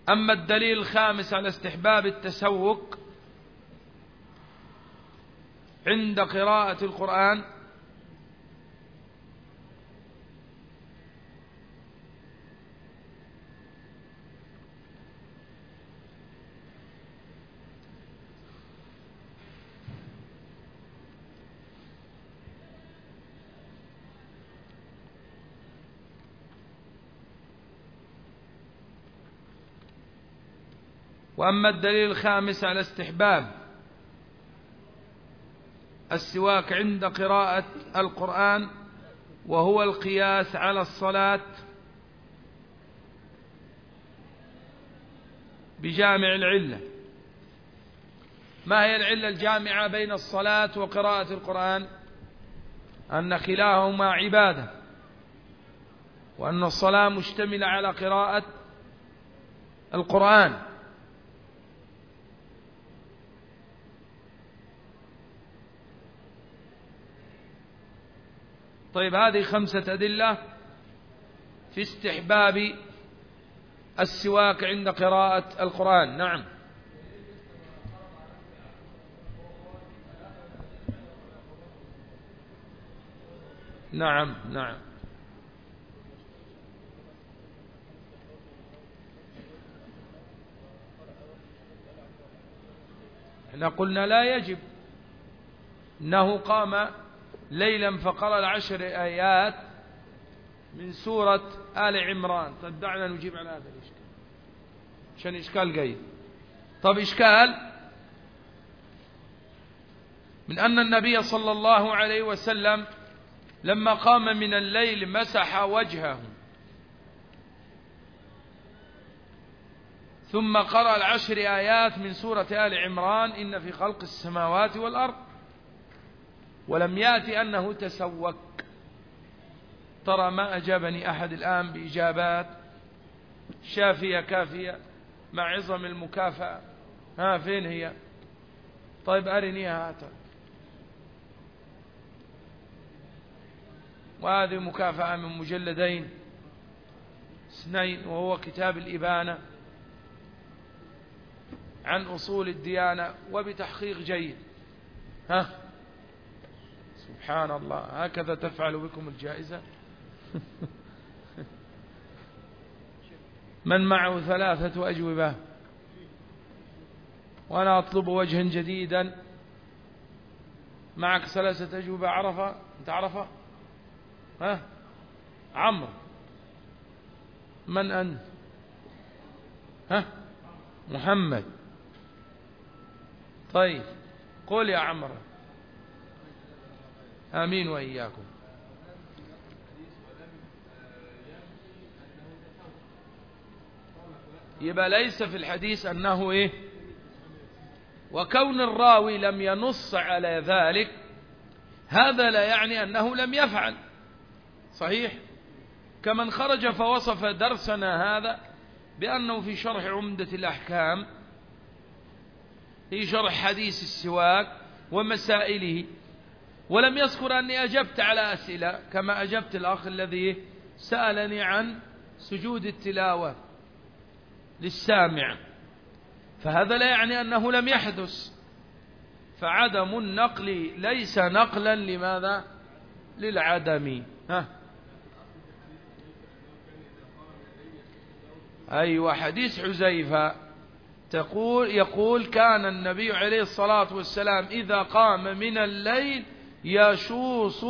أما الدليل الخامس على استحباب التسوق عند قراءة القرآن وأما الدليل الخامس على استحباب السواك عند قراءة القرآن وهو القياس على الصلاة بجامع العلة. ما هي العلة الجامعة بين الصلاة وقراءة القرآن؟ أن خلاهما عبادة وأن الصلاة مشتملة على قراءة القرآن. طيب هذه خمسة أدلة في استحباب السواك عند قراءة القرآن. نعم. نعم نعم. إحنا قلنا لا يجب. إنه قام ليلا فقرأ العشر آيات من سورة آل عمران. طيب دعنا نجيب على هذا الإشكال. عشان إشكال قيد طب إشكال من أن النبي صلى الله عليه وسلم لما قام من الليل مسح وجهه. ثم قرأ العشر آيات من سورة آل عمران. إن في خلق السماوات والأرض. ولم يأتي أنه تسوك. ترى ما أجابني أحد الآن بإجابات شافية كافية مع عظم المكافأة. ها فين هي؟ طيب أرني هاتا وهذه مكافأة من مجلدين. اثنين وهو كتاب الإبانة عن أصول الديانة وبتحقيق جيد. ها؟ سبحان الله. هكذا تفعل بكم الجائزة. من معه ثلاثة أجوبة. وأنا أطلب وجها جديدا. معك ثلاثة أجوبة. عرفة؟ أنت عرفة؟ ها؟ عمرو. من أنت؟ ها؟ محمد. طيب. قول يا عمرو. آمين وإياكم. يبقى ليس في الحديث أنه إيه؟ وكون الراوي لم ينص على ذلك هذا لا يعني أنه لم يفعل. صحيح؟ كمن خرج فوصف درسنا هذا بأنه في شرح عمدة الأحكام في شرح حديث السواك ومسائله. ولم يذكر أني أجبت على أسئلة كما أجبت الأخ الذي سألني عن سجود التلاوة للسامع. فهذا لا يعني أنه لم يحدث. فعدم النقل ليس نقلا لماذا؟ للعدم. ها؟ أيوة حديث حزيفة تقول يقول كان النبي عليه الصلاة والسلام إذا قام من الليل يشوص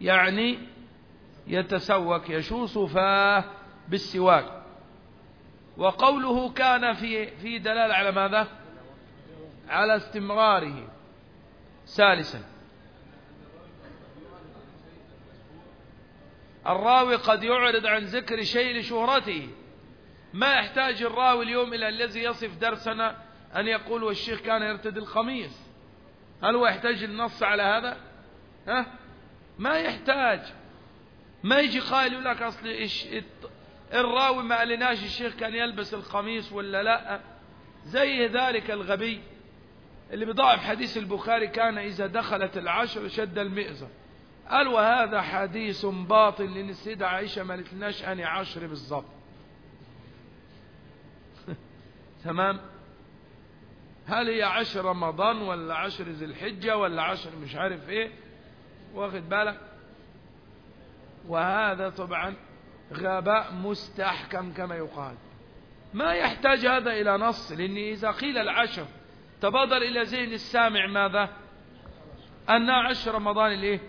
يعني يتسوك يشوص فاه بالسواك. وقوله كان في في دلالة على ماذا؟ على استمراره. ثالثا الراوي قد يعرض عن ذكر شيء لشهرته. ما يحتاج الراوي اليوم إلى الذي يصف درسنا أن يقول والشيخ كان يرتدي القميص هل هو يحتاج النص على هذا؟ ها؟ ما يحتاج. ما يجي قائل يقول لك أصل الراوي ما قالناش الشيخ كان يلبس القميص ولا لا؟ زي ذلك الغبي اللي بضعف حديث البخاري كان إذا دخلت العشر شد المئزر قال وهذا حديث باطل لأن السيدة عائشة ما قالتلناش أني عشر بالضبط. تمام؟ هل هي عشر رمضان ولا عشر ذي الحجة ولا عشر مش عارف إيه؟ واخد بالك؟ وهذا طبعا غباء مستحكم كما يقال. ما يحتاج هذا إلى نص لأن إذا قيل العشر تبادر إلى ذهن السامع ماذا؟ أنها عشر رمضان الإيه؟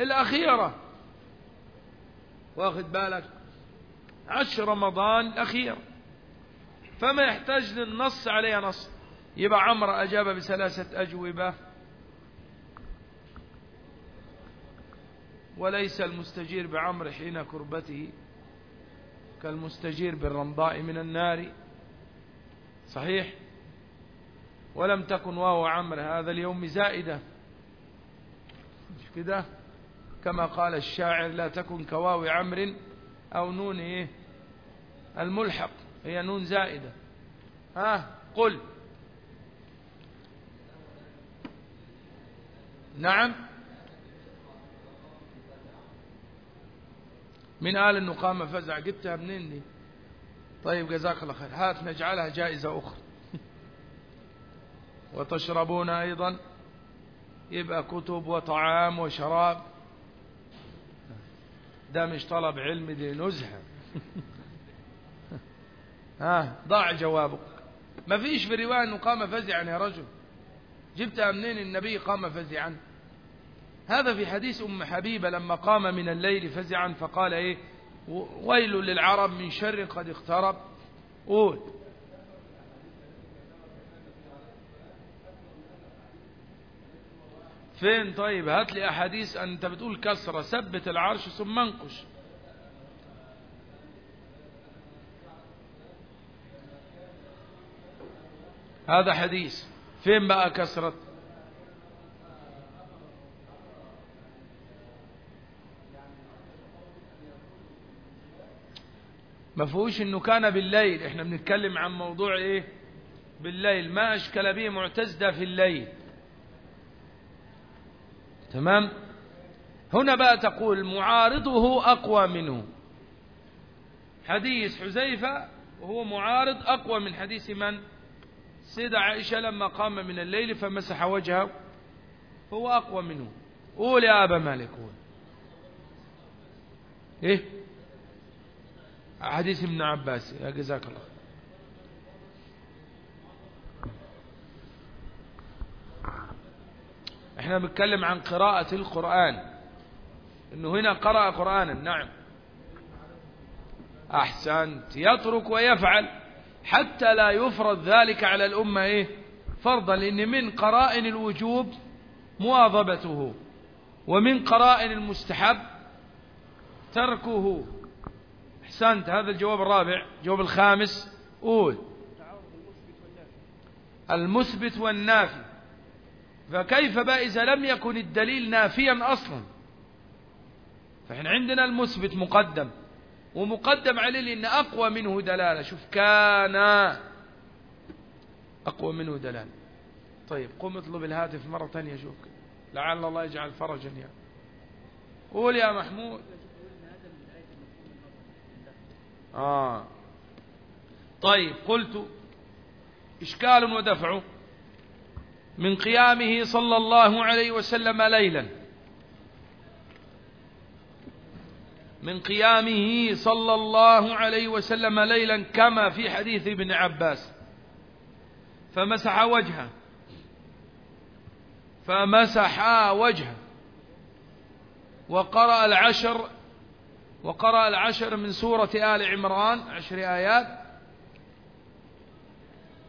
الأخيرة. واخد بالك؟ عشر رمضان الأخير. فما يحتاج للنص عليها نص. يبقى عمرو أجاب بثلاثة أجوبة. وليس المستجير بعمر حين كربته كالمستجير بالرمضاء من النار. صحيح؟ ولم تكن واو عمر هذا اليوم زائدة. مش كده؟ كما قال الشاعر لا تكن كواو عمر أو نون إيه؟ الملحق هي نون زائدة. ها؟ قل. نعم. من قال انه قام فزع. جبتها منين دي طيب جزاك الله خير. هات نجعلها جائزة أخرى. وتشربون أيضا. يبقى كتب وطعام وشراب. ده مش طلب علم دي نزهة. ها ضاع جوابك. ما فيش في الرواية أنه قام فزعا يا رجل. جبتها منين النبي قام فزعا. هذا في حديث أم حبيبة لما قام من الليل فزعا فقال إيه؟ ويل للعرب من شر قد اقترب. قول. فين؟ طيب هات لي أحاديث. أنت بتقول كسرة ثبت العرش ثم انقش. هذا حديث. فين بقى كسرت؟ ما فيهوش إنه كان بالليل. إحنا بنتكلم عن موضوع إيه؟ بالليل. ما أشكل به معتز ده في الليل. تمام؟ هنا بقى تقول معارضه أقوى منه. حديث حذيفة وهو معارض أقوى من حديث من؟ سيدة عائشة لما قام من الليل فمسح وجهه هو أقوى منه. قول يا أبا مالك قول. إيه؟ حديث ابن عباس يا جزاك الله. إحنا بنتكلم عن قراءة القرآن. إنه هنا قرأ قرآنا نعم. أحسنت يترك ويفعل. حتى لا يفرض ذلك على الأمة إيه؟ فرضا لأن من قرائن الوجوب مواظبته ومن قرائن المستحب تركه. أحسنت هذا الجواب الرابع الجواب الخامس. قول. المثبت والنافي. فكيف بقى إذا لم يكن الدليل نافيا أصلا؟ فإحنا عندنا المثبت مقدم. ومقدم عليه لأن أقوى منه دلالة. شوف كان أقوى منه دلالة. طيب قم اطلب الهاتف مرة ثانية شوف. لعل الله يجعل فرجا يعني قول يا محمود. آه. طيب قلت إشكال ودفع من قيامه صلى الله عليه وسلم ليلا. من قيامه صلى الله عليه وسلم ليلا كما في حديث ابن عباس. فمسح وجهه. فمسح وجهه. وقرأ العشر وقرأ العشر من سورة آل عمران عشر آيات.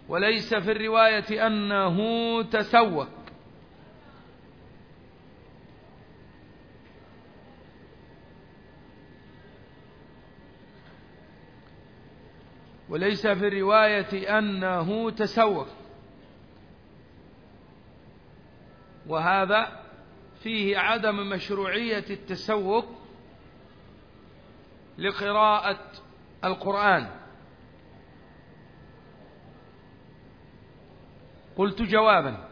وليس في الرواية أنه تسوك وليس في الرواية أنه تسوك وهذا فيه عدم مشروعية التسوك لقراءة القرآن. قلت جوابا.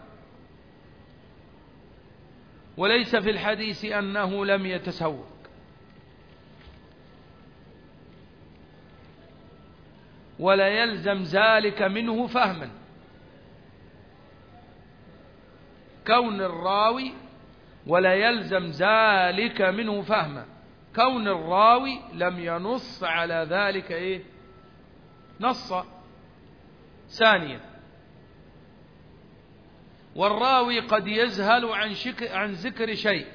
وليس في الحديث أنه لم يتسوق. ولا يلزم ذلك منه فهما. كون الراوي ولا يلزم ذلك منه فهما. كون الراوي لم ينص على ذلك إيه؟ نص. ثانيا. والراوي قد يزهل عن, شك عن ذكر شيء.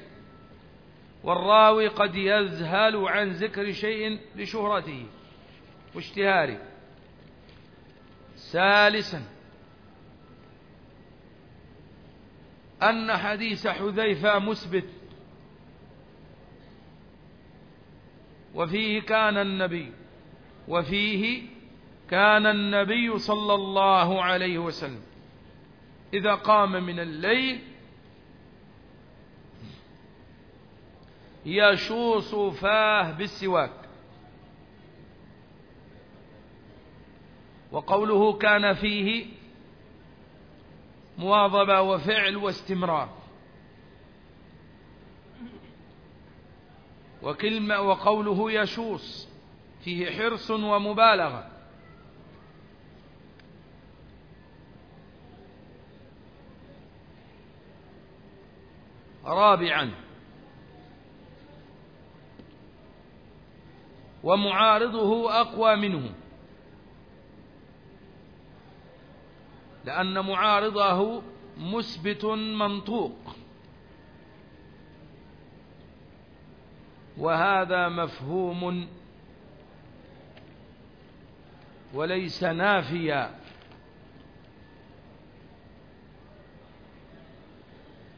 والراوي قد يذهل عن ذكر شيء لشهرته واشتهاره. ثالثا أن حديث حذيفة مثبت وفيه كان النبي وفيه كان النبي صلى الله عليه وسلم. إذا قام من الليل يشوص فاه بالسواك. وقوله كان فيه مواظبة وفعل واستمرار. وكلمة وقوله يشوص فيه حرص ومبالغة. رابعا ومعارضه أقوى منه. لأن معارضه مثبت منطوق. وهذا مفهوم وليس نافيا.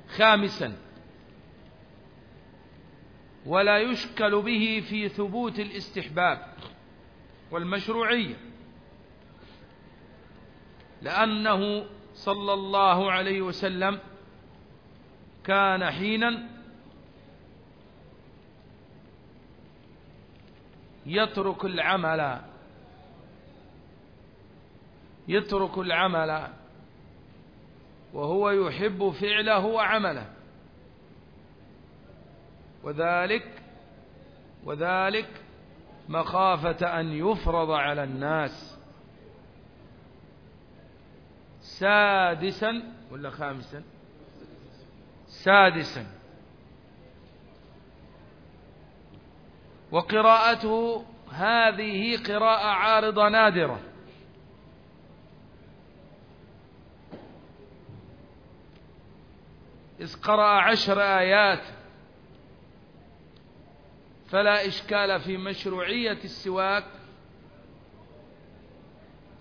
خامسا ولا يشكل به في ثبوت الاستحباب والمشروعية. لأنه صلى الله عليه وسلم كان حينا يترك العمل يترك العمل وهو يحب فعله وعمله. وذلك وذلك مخافة أن يفرض على الناس. سادسا ولا خامسا؟ سادسا. وقراءته هذه قراءة عارضة نادرة. إذ قرأ عشر آيات فلا إشكال في مشروعية السواك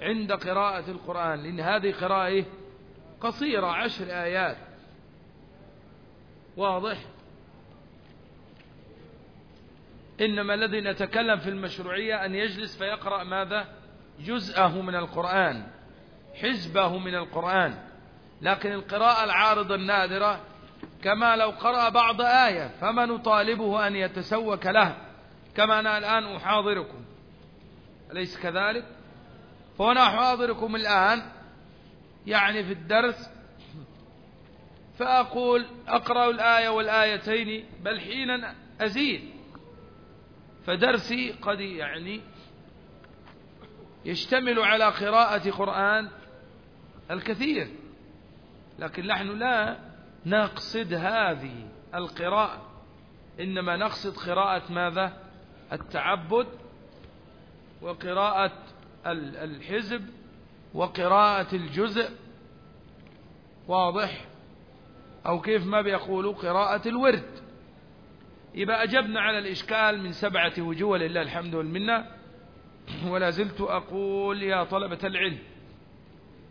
عند قراءة القرآن لأن هذه قراءة قصيرة عشر آيات. واضح؟ إنما الذي نتكلم في المشروعية أن يجلس فيقرأ ماذا؟ جزءه من القرآن حزبه من القرآن. لكن القراءة العارضة النادرة كما لو قرأ بعض آية فما نطالبه أن يتسوك له؟ كما أنا الآن أحاضركم. أليس كذلك؟ فأنا أحاضركم الآن يعني في الدرس فأقول أقرأ الآية والآيتين بل حينا أزيد فدرسي قد يعني يشتمل على قراءة قرآن الكثير لكن نحن لا نقصد هذه القراءة إنما نقصد قراءة ماذا؟ التعبد وقراءة الحزب وقراءة الجزء. واضح؟ أو كيف ما بيقولوا قراءة الورد. يبقى أجبنا على الإشكال من سبعة وجوه لله الحمد والمنة. ولا زلت أقول يا طلبة العلم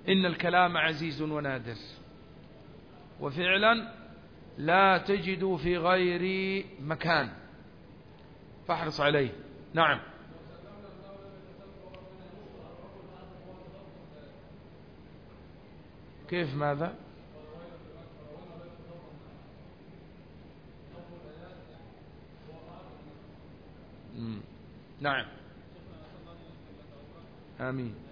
إن الكلام عزيز ونادر. وفعلا لا تجد في غير مكان. فاحرص عليه. نعم. كيف ماذا؟ نعم. آمين.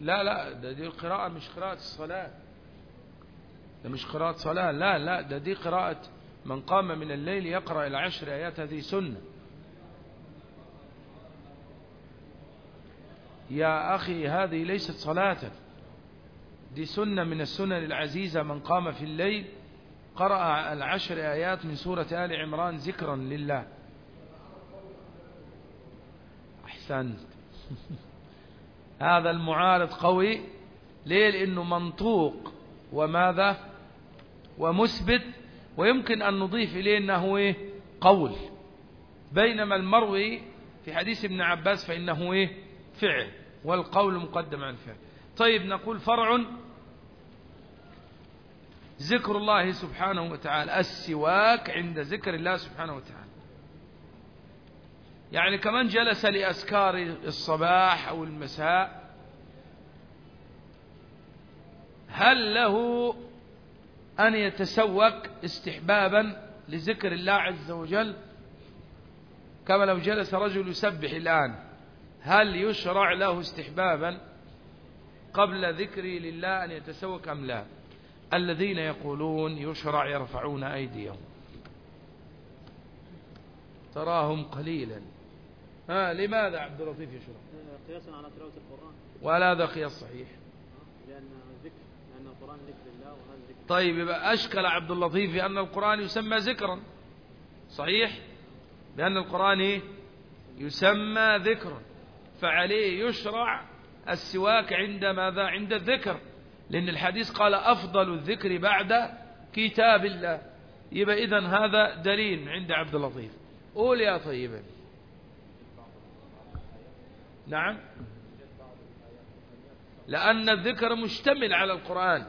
لا لا ده دي القراءة مش قراءة الصلاة. ده مش قراءة صلاة لا لا ده دي قراءة من قام من الليل يقرأ العشر آيات هذه سنة. يا أخي هذه ليست صلاة. دي سنة من السنن العزيزة. من قام في الليل قرأ العشر آيات من سورة آل عمران ذكرا لله. أحسنت. هذا المعارض قوي. ليه؟ لأنه منطوق. وماذا؟ ومثبت. ويمكن أن نضيف إليه أنه إيه؟ قول. بينما المروي في حديث ابن عباس فإنه إيه؟ فعل. والقول مقدم عن الفعل طيب نقول فرع ذكر الله سبحانه وتعالى. السواك عند ذكر الله سبحانه وتعالى. يعني كمان جلس لأسكار الصباح أو المساء. هل له أن يتسوق استحبابا لذكر الله عز وجل؟ كما لو جلس رجل يسبح الآن هل يشرع له استحبابا قبل ذكري لله أن يتسوك أم لا؟ الذين يقولون يشرع يرفعون أيديهم. تراهم قليلا. ها لماذا عبد اللطيف يشرع قياسا على تلاوة القرآن. ولا هذا قياس صحيح. لأن ذكر لأن القرآن ذكر الله وهذا ذكر طيب يبقى أشكل عبد اللطيف بأن القرآن يسمى ذكرا. صحيح؟ لأن القرآن إيه؟ يسمى ذكرا. فعليه يشرع السواك عند ماذا؟ عند الذكر. لأن الحديث قال أفضل الذكر بعد كتاب الله. يبقى إذن هذا دليل عند عبد اللطيف. قول يا طيبا. نعم. لأن الذكر مشتمل على القرآن.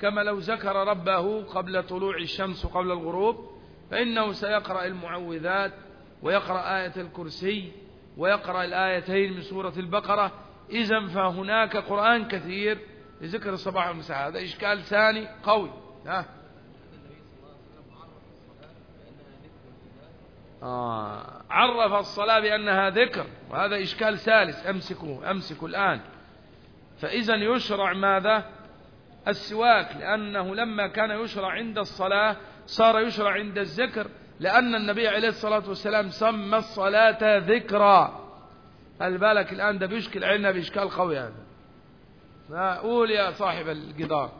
كما لو ذكر ربه قبل طلوع الشمس وقبل الغروب فإنه سيقرأ المعوذات ويقرأ آية الكرسي ويقرأ الآيتين من سورة البقرة. إذا فهناك قرآن كثير لذكر الصباح والمساء. هذا إشكال ثاني قوي. ها؟ آه. عرف الصلاة بأنها ذكر وهذا إشكال ثالث أمسكوا أمسكوا الآن. فإذا يشرع ماذا؟ السواك لأنه لما كان يشرع عند الصلاة صار يشرع عند الذكر لأن النبي عليه الصلاة والسلام سمى الصلاة ذكرى هل بالك الآن ده بيشكل علنا بإشكال قوي هذا؟ فقول يا صاحب الجدار.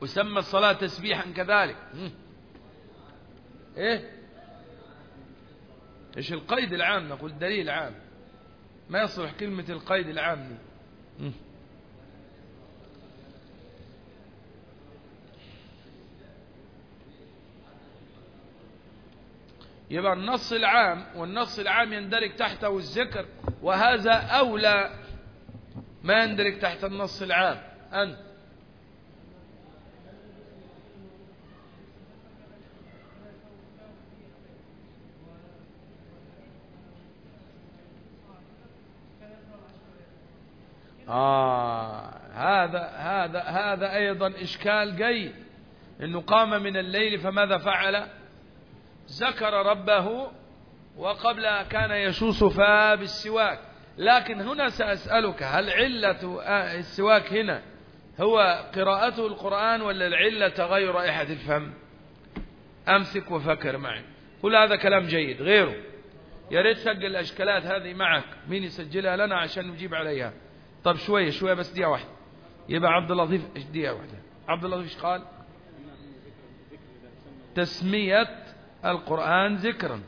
وسمى الصلاة تسبيحا كذلك. إيه؟ إيش القيد العام؟ نقول دليل عام. ما يصلح كلمة القيد العام. دي يبقى النص العام والنص العام يندرج تحته الذكر وهذا أولى ما يندرج تحت النص العام. أنت. آه هذا هذا هذا أيضا إشكال جيد إنه قام من الليل فماذا فعل؟ ذكر ربه وقبل كان يشوص فاه بالسواك لكن هنا سأسألك هل علة السواك هنا هو قراءته القرآن ولا العلة تغير رائحة الفم؟ أمسك وفكر معي. كل هذا كلام جيد. غيره. يا ريت سجل الأشكالات هذه معك. مين يسجلها؟ لنا عشان نجيب عليها. طب شوية شوية بس دقيقة واحدة. يبقى عبد اللطيف دقيقة واحدة؟ عبد اللطيف إيش قال؟ تسمية القرآن ذكرا.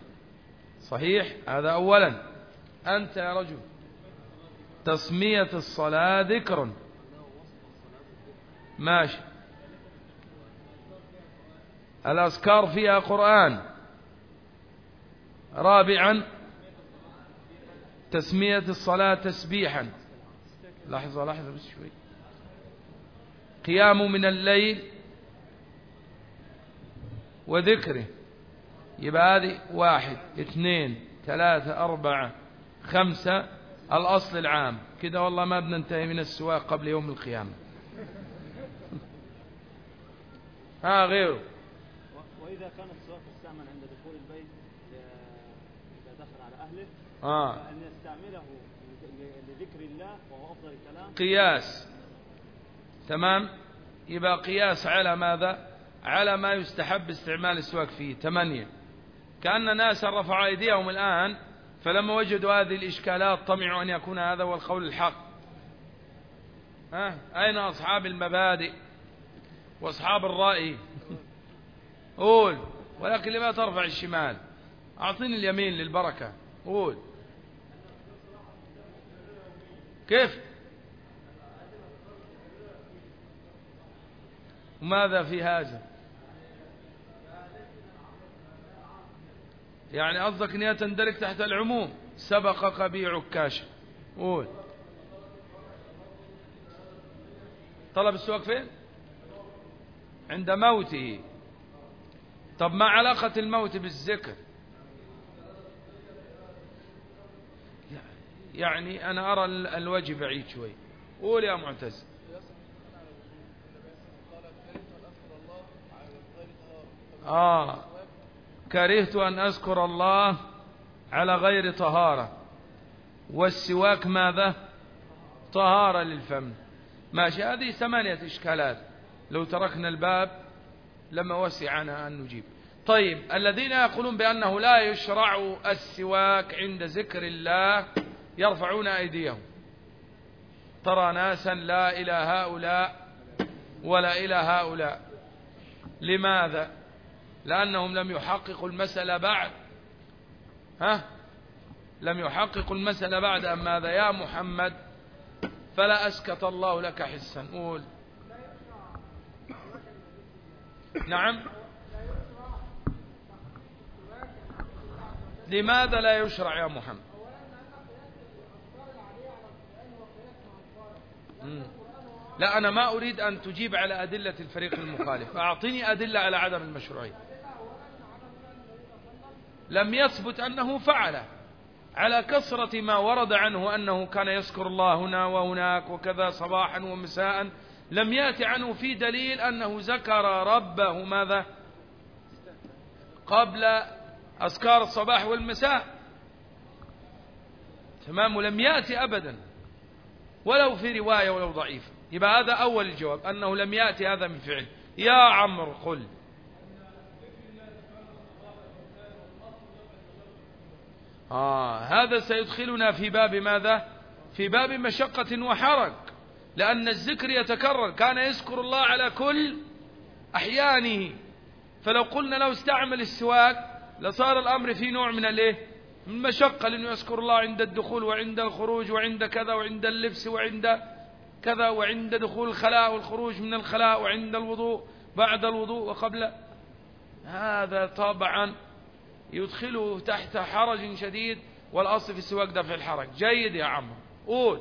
صحيح؟ هذا أولا. أنت يا رجل. تسمية الصلاة ذكرا. ماشي. الأذكار فيها قرآن. رابعا تسمية الصلاة تسبيحا. لحظة لحظة بس شوي. قيام من الليل وذكره. يبقى هذه واحد اثنين ثلاثة أربعة خمسة الأصل العام. كده والله ما بننتهي من السواق قبل يوم القيامة. ها غيره. وإذا كان السواق يستعمل عند دخول البيت إذا دخل على أهله آه. أن يستعمله لذكر قياس. تمام؟ يبقى قياس على ماذا؟ على ما يستحب استعمال السواك فيه. ثمانية. كأن ناسا رفعوا أيديهم الآن فلما وجدوا هذه الإشكالات طمعوا أن يكون هذا هو القول الحق. ها؟ أين أصحاب المبادئ؟ وأصحاب الرأي؟ قول. ولكن لما ترفع الشمال؟ أعطيني اليمين للبركة. قول. كيف؟ وماذا في هذا؟ يعني قصدك إن هي تندرج تحت العموم؟ سبقك بي عكاشة قول. طلب السواق فين؟ عند موته. طب ما علاقة الموت بالذكر؟ يعني أنا أرى الوجه بعيد شوي. قول يا معتز. آه. كرهت أن أذكر الله على غير طهارة. والسواك ماذا؟ طهارة للفم. ماشي. هذه ثمانية إشكالات. لو تركنا الباب لما وسعنا أن نجيب. طيب الذين يقولون بأنه لا يشرع السواك عند ذكر الله يرفعون أيديهم. ترى ناسا لا إلى هؤلاء ولا إلى هؤلاء. لماذا؟ لأنهم لم يحققوا المسألة بعد. ها؟ لم يحققوا المسألة بعد. أم ماذا؟ يا محمد فلا أسكت الله لك حسا. قول. نعم. لماذا لا يشرع يا محمد؟ لا أنا ما أريد أن تجيب على أدلة الفريق المخالف. أعطني أدلة على عدم المشروعية. لم يثبت أنه فعل. على كثرة ما ورد عنه أنه كان يذكر الله هنا وهناك وكذا صباحا ومساء لم يأتي عنه في دليل أنه ذكر ربه ماذا؟ قبل أذكار الصباح والمساء. تمام؟ ولم يأتي أبدا. ولو في رواية ولو ضعيفة يبقى هذا أول الجواب أنه لم يأتي هذا من فعل. يا عمرو قل. آه هذا سيدخلنا في باب ماذا؟ في باب مشقة وحرج لأن الذكر يتكرر. كان يذكر الله على كل أحيانه. فلو قلنا له استعمل السواك لصار الأمر في نوع من الإيه؟ من المشقة لأنه يذكر الله عند الدخول وعند الخروج وعند كذا وعند اللبس وعند كذا وعند دخول الخلاء والخروج من الخلاء وعند الوضوء بعد الوضوء وقبل. هذا طبعا يدخله تحت حرج شديد والأصل في السواك دفع الحرج. جيد يا عم قول.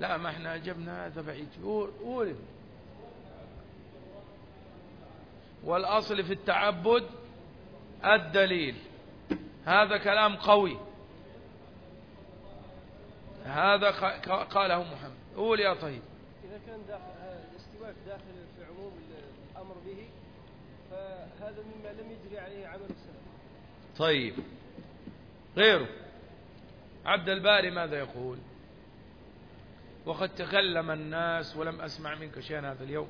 لا ما إحنا أجبنا هذا بعيد. قول قول. والأصل في التعبد الدليل. هذا كلام قوي. هذا قاله محمد. قول يا طيب. إذا كان الاستواء داخل في عموم الأمر به فهذا مما لم يجري عليه عمل السلف. طيب. غيره. عبد الباري ماذا يقول؟ وقد تكلم الناس ولم أسمع منك شيئا هذا اليوم.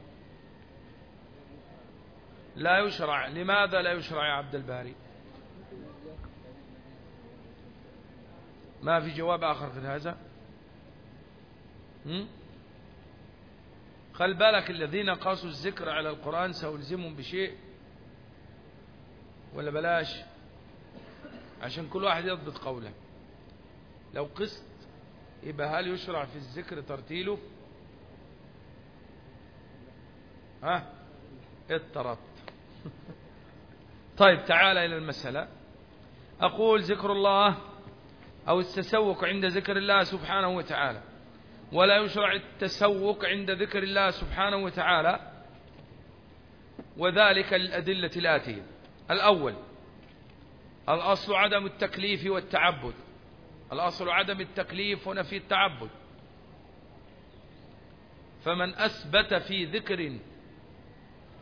لا يشرع. لماذا لا يشرع يا عبد الباري؟ ما في جواب آخر في هذا؟ خل بالك الذين قاسوا الذكر على القرآن سألزمهم بشيء؟ ولا بلاش؟ عشان كل واحد يضبط قوله. لو قست يبقى هل يشرع في الذكر ترتيله؟ ها؟ اضطربت طيب تعال إلى المسألة. أقول ذكر الله أو التسوق عند ذكر الله سبحانه وتعالى. ولا يشرع التسوق عند ذكر الله سبحانه وتعالى. وذلك للأدلة الآتية. الأول الأصل عدم التكليف والتعبد. الأصل عدم التكليف ونفي التعبد. فمن أثبت في ذكر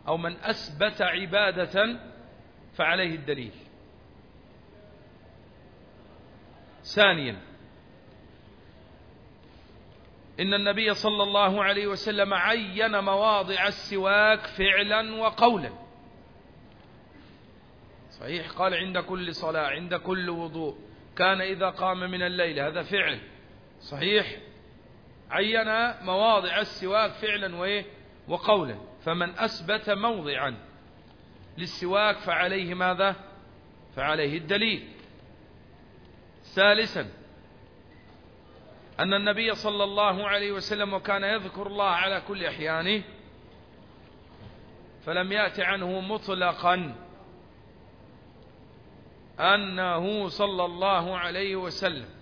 أو من أثبت عبادة فعليه الدليل. ثانيا إن النبي صلى الله عليه وسلم عين مواضع السواك فعلا وقولا. صحيح قال عند كل صلاة عند كل وضوء كان إذا قام من الليل هذا فعل. صحيح عين مواضع السواك فعلا وقولا. فمن أثبت موضعا للسواك فعليه ماذا؟ فعليه الدليل. ثالثا أن النبي صلى الله عليه وسلم وكان يذكر الله على كل أحيانه فلم يأت عنه مطلقا أنه صلى الله عليه وسلم.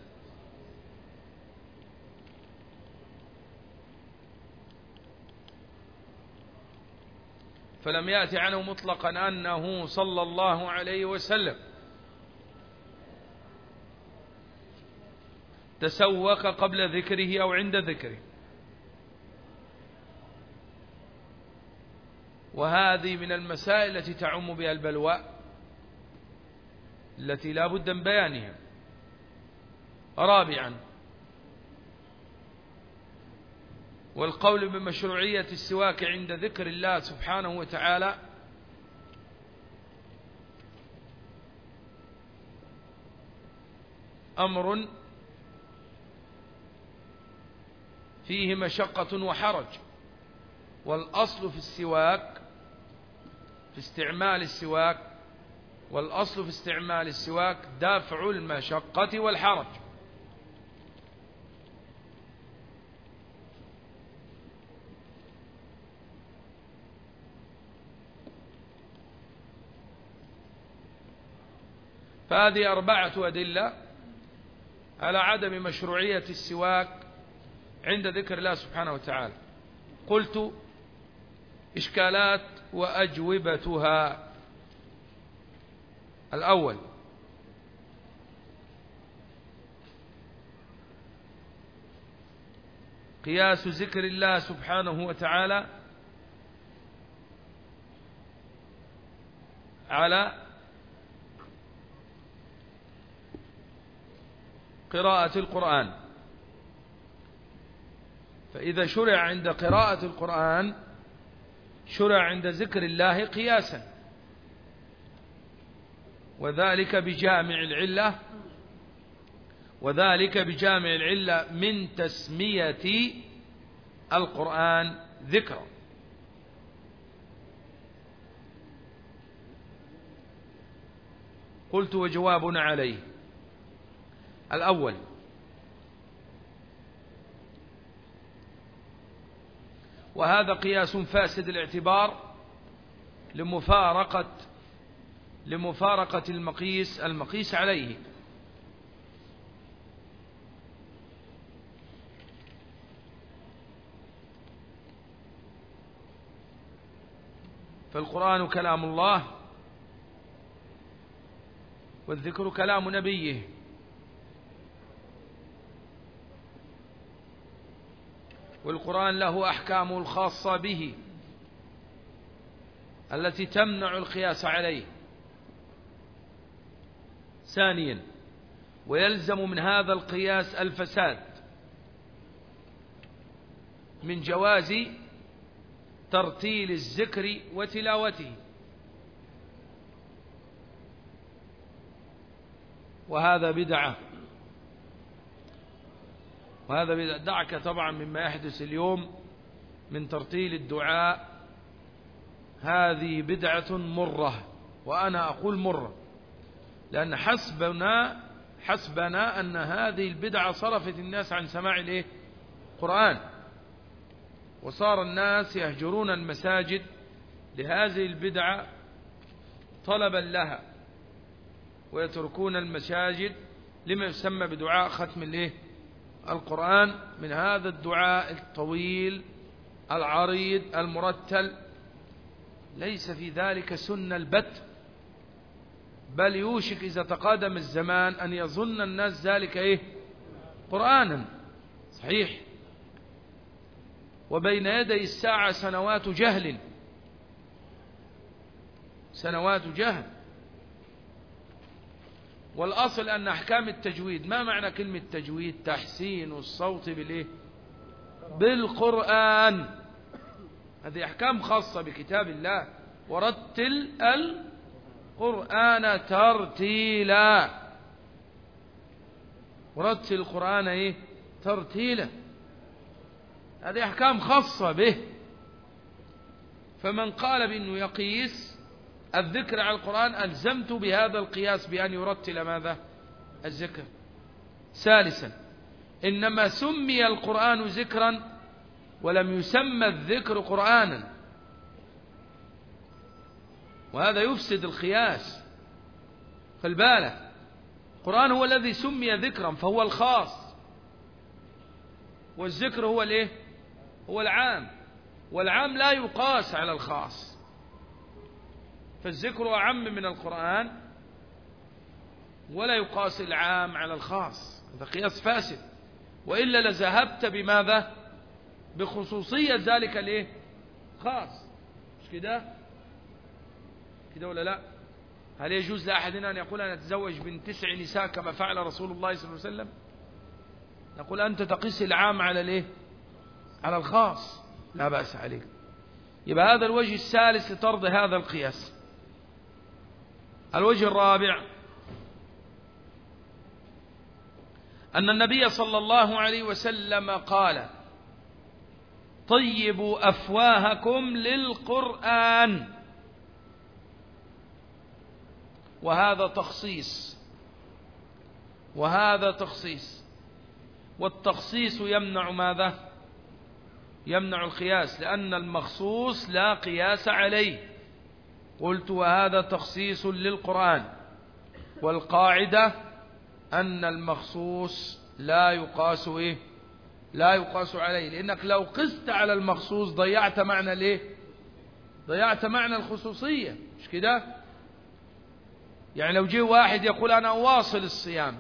فلم يأتي عنه مطلقا أنه صلى الله عليه وسلم. تسوق قبل ذكره أو عند ذكره. وهذه من المسائل التي تعم بها البلوى التي لا بد من بيانها. رابعا والقول بمشروعية السواك عند ذكر الله سبحانه وتعالى أمر فيه مشقة وحرج والأصل في السواك في استعمال السواك والأصل في استعمال السواك دافع المشقة والحرج. فهذه أربعة أدلة على عدم مشروعية السواك عند ذكر الله سبحانه وتعالى. قلت إشكالات وأجوبتها. الأول قياس ذكر الله سبحانه وتعالى على قراءة القرآن. فإذا شرع عند قراءة القرآن شرع عند ذكر الله قياسا. وذلك بجامع العلة وذلك بجامع العلة من تسمية القرآن ذكرا. قلت وجوابنا عليه. الأول. وهذا قياس فاسد الاعتبار لمفارقة لمفارقة المقيس المقيس عليه. فالقرآن كلام الله والذكر كلام نبيه. والقرآن له أحكامه الخاصة به التي تمنع القياس عليه. ثانيا ويلزم من هذا القياس الفساد من جواز ترتيل الذكر وتلاوته. وهذا بدعة. وهذا دعك طبعا مما يحدث اليوم من ترتيل الدعاء. هذه بدعة مرة وأنا أقول مرة لأن حسبنا حسبنا أن هذه البدعة صرفت الناس عن سماع الإيه؟ قرآن. وصار الناس يهجرون المساجد لهذه البدعة طلبا لها ويتركون المساجد لما يسمى بدعاء ختم الإيه؟ القرآن من هذا الدعاء الطويل العريض المرتل. ليس في ذلك سنة البت بل يوشك إذا تقادم الزمان أن يظن الناس ذلك إيه؟ قرآنا. صحيح. وبين يدي الساعة سنوات جهل. سنوات جهل. والأصل أن أحكام التجويد ما معنى كلمة تجويد؟ تحسين الصوت بالإيه؟ بالقرآن. هذه أحكام خاصة بكتاب الله. ورتل القرآن ترتيلا. ورتل القرآن إيه؟ ترتيلا. هذه أحكام خاصة به. فمن قال بأنه يقيس الذكر على القرآن ألزمت بهذا القياس بأن يرتل ماذا؟ الذكر. ثالثا إنما سمي القرآن ذكرا ولم يسمى الذكر قرآنا. وهذا يفسد القياس. فالبالة القرآن هو الذي سمي ذكرا فهو الخاص. والذكر هو الإيه؟ هو العام. والعام لا يقاس على الخاص. فالذكر أعم من القرآن ولا يقاس العام على الخاص هذا قياس فاسد. وإلا لذهبت بماذا؟ بخصوصية ذلك الايه خاص. مش كده؟ كده ولا لا؟ هل يجوز لأحدنا أن يقول أنا أتزوج من تسع نساء كما فعل رسول الله صلى الله عليه وسلم؟ نقول أنت تقيس العام على الإيه؟ على الخاص. لا بأس عليك. يبقى هذا الوجه الثالث لطرد هذا القياس. الوجه الرابع أن النبي صلى الله عليه وسلم قال طيبوا أفواهكم للقرآن. وهذا تخصيص وهذا تخصيص. والتخصيص يمنع ماذا؟ يمنع القياس لأن المخصوص لا قياس عليه. قلت وهذا تخصيص للقرآن والقاعدة أن المخصوص لا يقاس إيه؟ لا يقاس عليه لأنك لو قست على المخصوص ضيعت معنى الإيه؟ ضيعت معنى الخصوصية مش كده؟ يعني لو جه واحد يقول أنا أواصل الصيام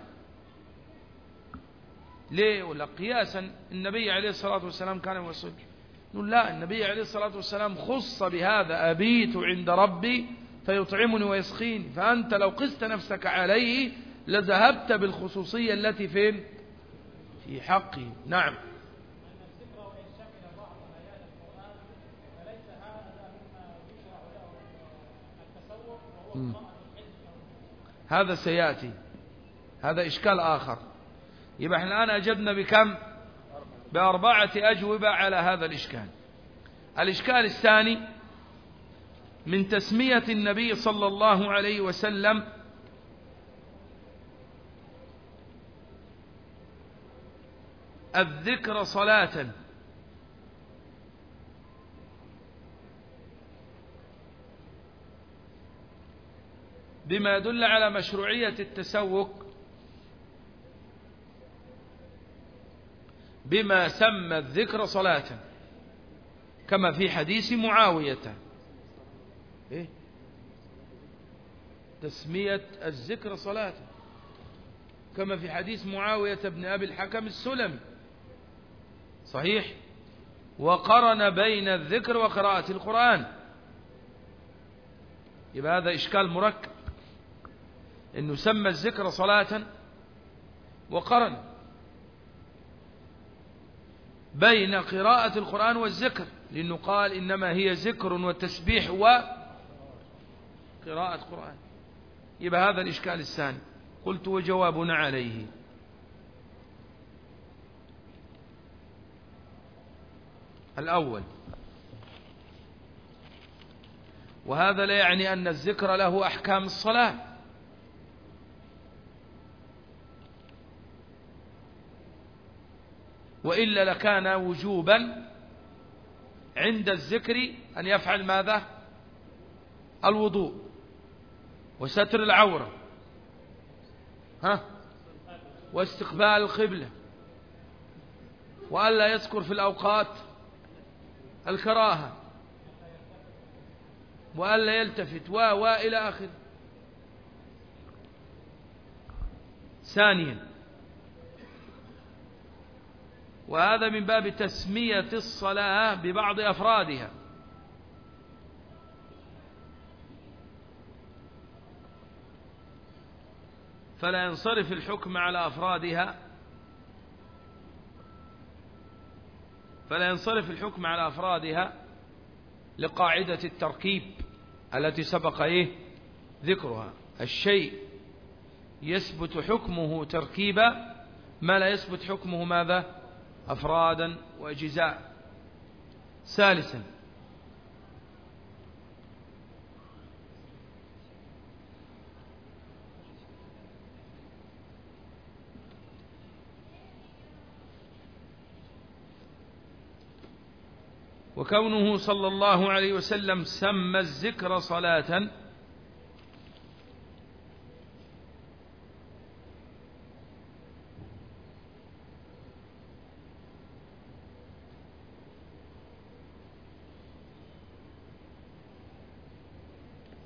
ليه؟ ولا قياسا النبي عليه الصلاة والسلام كان يوصل نقول لا النبي عليه الصلاة والسلام خص بهذا أبيت عند ربي فيطعمني ويسقيني. فأنت لو قست نفسك عليه لذهبت بالخصوصية التي فين؟ في حقي. نعم. هذا سيأتي. هذا إشكال آخر. يبقى إحنا الآن أجبنا بكم؟ بأربعة أجوبة على هذا الإشكال. الإشكال الثاني من تسمية النبي صلى الله عليه وسلم الذكر صلاة. بما يدل على مشروعية التسوق بما سمى الذكر صلاة. كما في حديث معاوية. إيه؟ تسمية الذكر صلاة. كما في حديث معاوية بن أبي الحكم السلمي. صحيح؟ وقرن بين الذكر وقراءة القرآن. يبقى هذا إشكال مركب. إنه سمى الذكر صلاة وقرن. بين قراءة القرآن والذكر لأنه قال إنما هي ذكر وتسبيح وقراءة قرآن. يبقى هذا الإشكال الثاني. قلت وجوابنا عليه. الأول. وهذا لا يعني أن الذكر له أحكام الصلاة. وإلا لكان وجوبا عند الذكر أن يفعل ماذا؟ الوضوء. وستر العورة. ها؟ واستقبال القبلة. وألا يذكر في الأوقات الكراهة. وألا يلتفت. و وإلى آخر. ثانيا. وهذا من باب تسمية الصلاة ببعض أفرادها. فلا ينصرف الحكم على أفرادها. فلا ينصرف الحكم على أفرادها لقاعدة التركيب التي سبق إيه ذكرها. الشيء يثبت حكمه تركيبا ما لا يثبت حكمه ماذا؟ أفرادا وأجزاء. ثالثا. وكونه صلى الله عليه وسلم سمى الذكر صلاة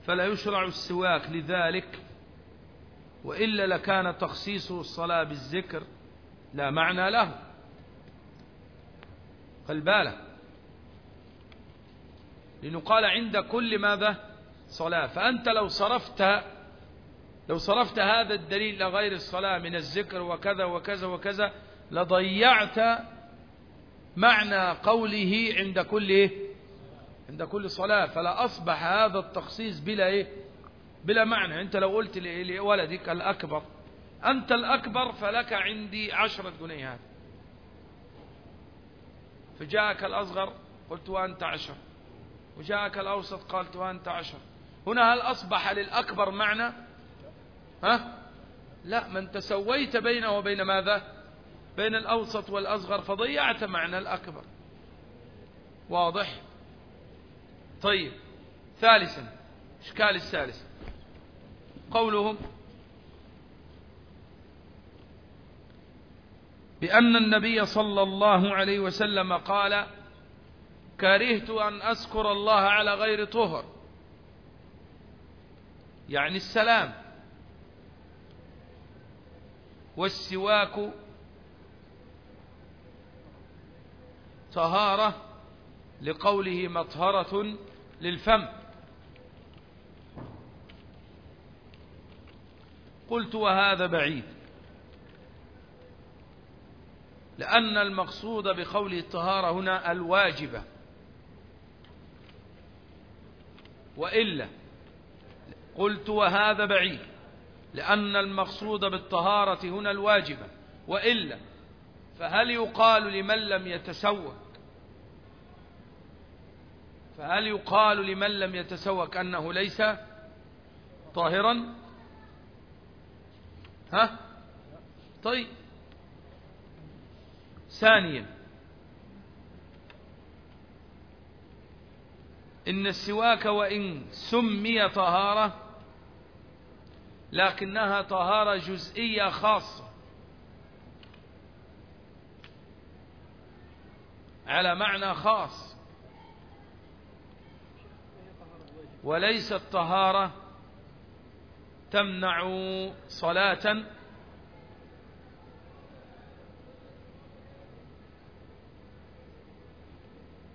فلا يشرع السواك لذلك وإلا لكان تخصيص الصلاة بالذكر لا معنى له. بالك. لأنه قال عند كل ماذا؟ صلاة. فأنت لو صرفت لو صرفت هذا الدليل لغير الصلاة من الذكر وكذا وكذا وكذا لضيعت معنى قوله عند كل إيه؟ عند كل صلاة فلا أصبح هذا التخصيص بلا إيه؟ بلا معنى. أنت لو قلت لولدك الأكبر أنت الأكبر فلك عندي عشرة جنيهات. فجاءك الأصغر قلت وأنت عشر. وجاءك الأوسط قالت وأنت عشر. هنا هل أصبح للأكبر معنى؟ ها؟ لا. من تسويت بينه وبين ماذا؟ بين الأوسط والأصغر فضيعت معنى الأكبر. واضح؟ طيب ثالثا إشكال الثالث قولهم بأن النبي صلى الله عليه وسلم قال كرهت أن أذكر الله على غير طهر. يعني السلام. والسواك طهارة لقوله مطهرة للفم. قلت وهذا بعيد. لأن المقصود بقوله الطهارة هنا الواجبة. وإلا قلت وهذا بعيد. لأن المقصود بالطهارة هنا الواجبة. وإلا فهل يقال لمن لم يتسوك فهل يقال لمن لم يتسوك أنه ليس طاهرا؟ ها؟ طيب. ثانيا. إن السواك وإن سمي طهارة لكنها طهارة جزئية خاصة. على معنى خاص. وليست طهارة تمنع صلاة.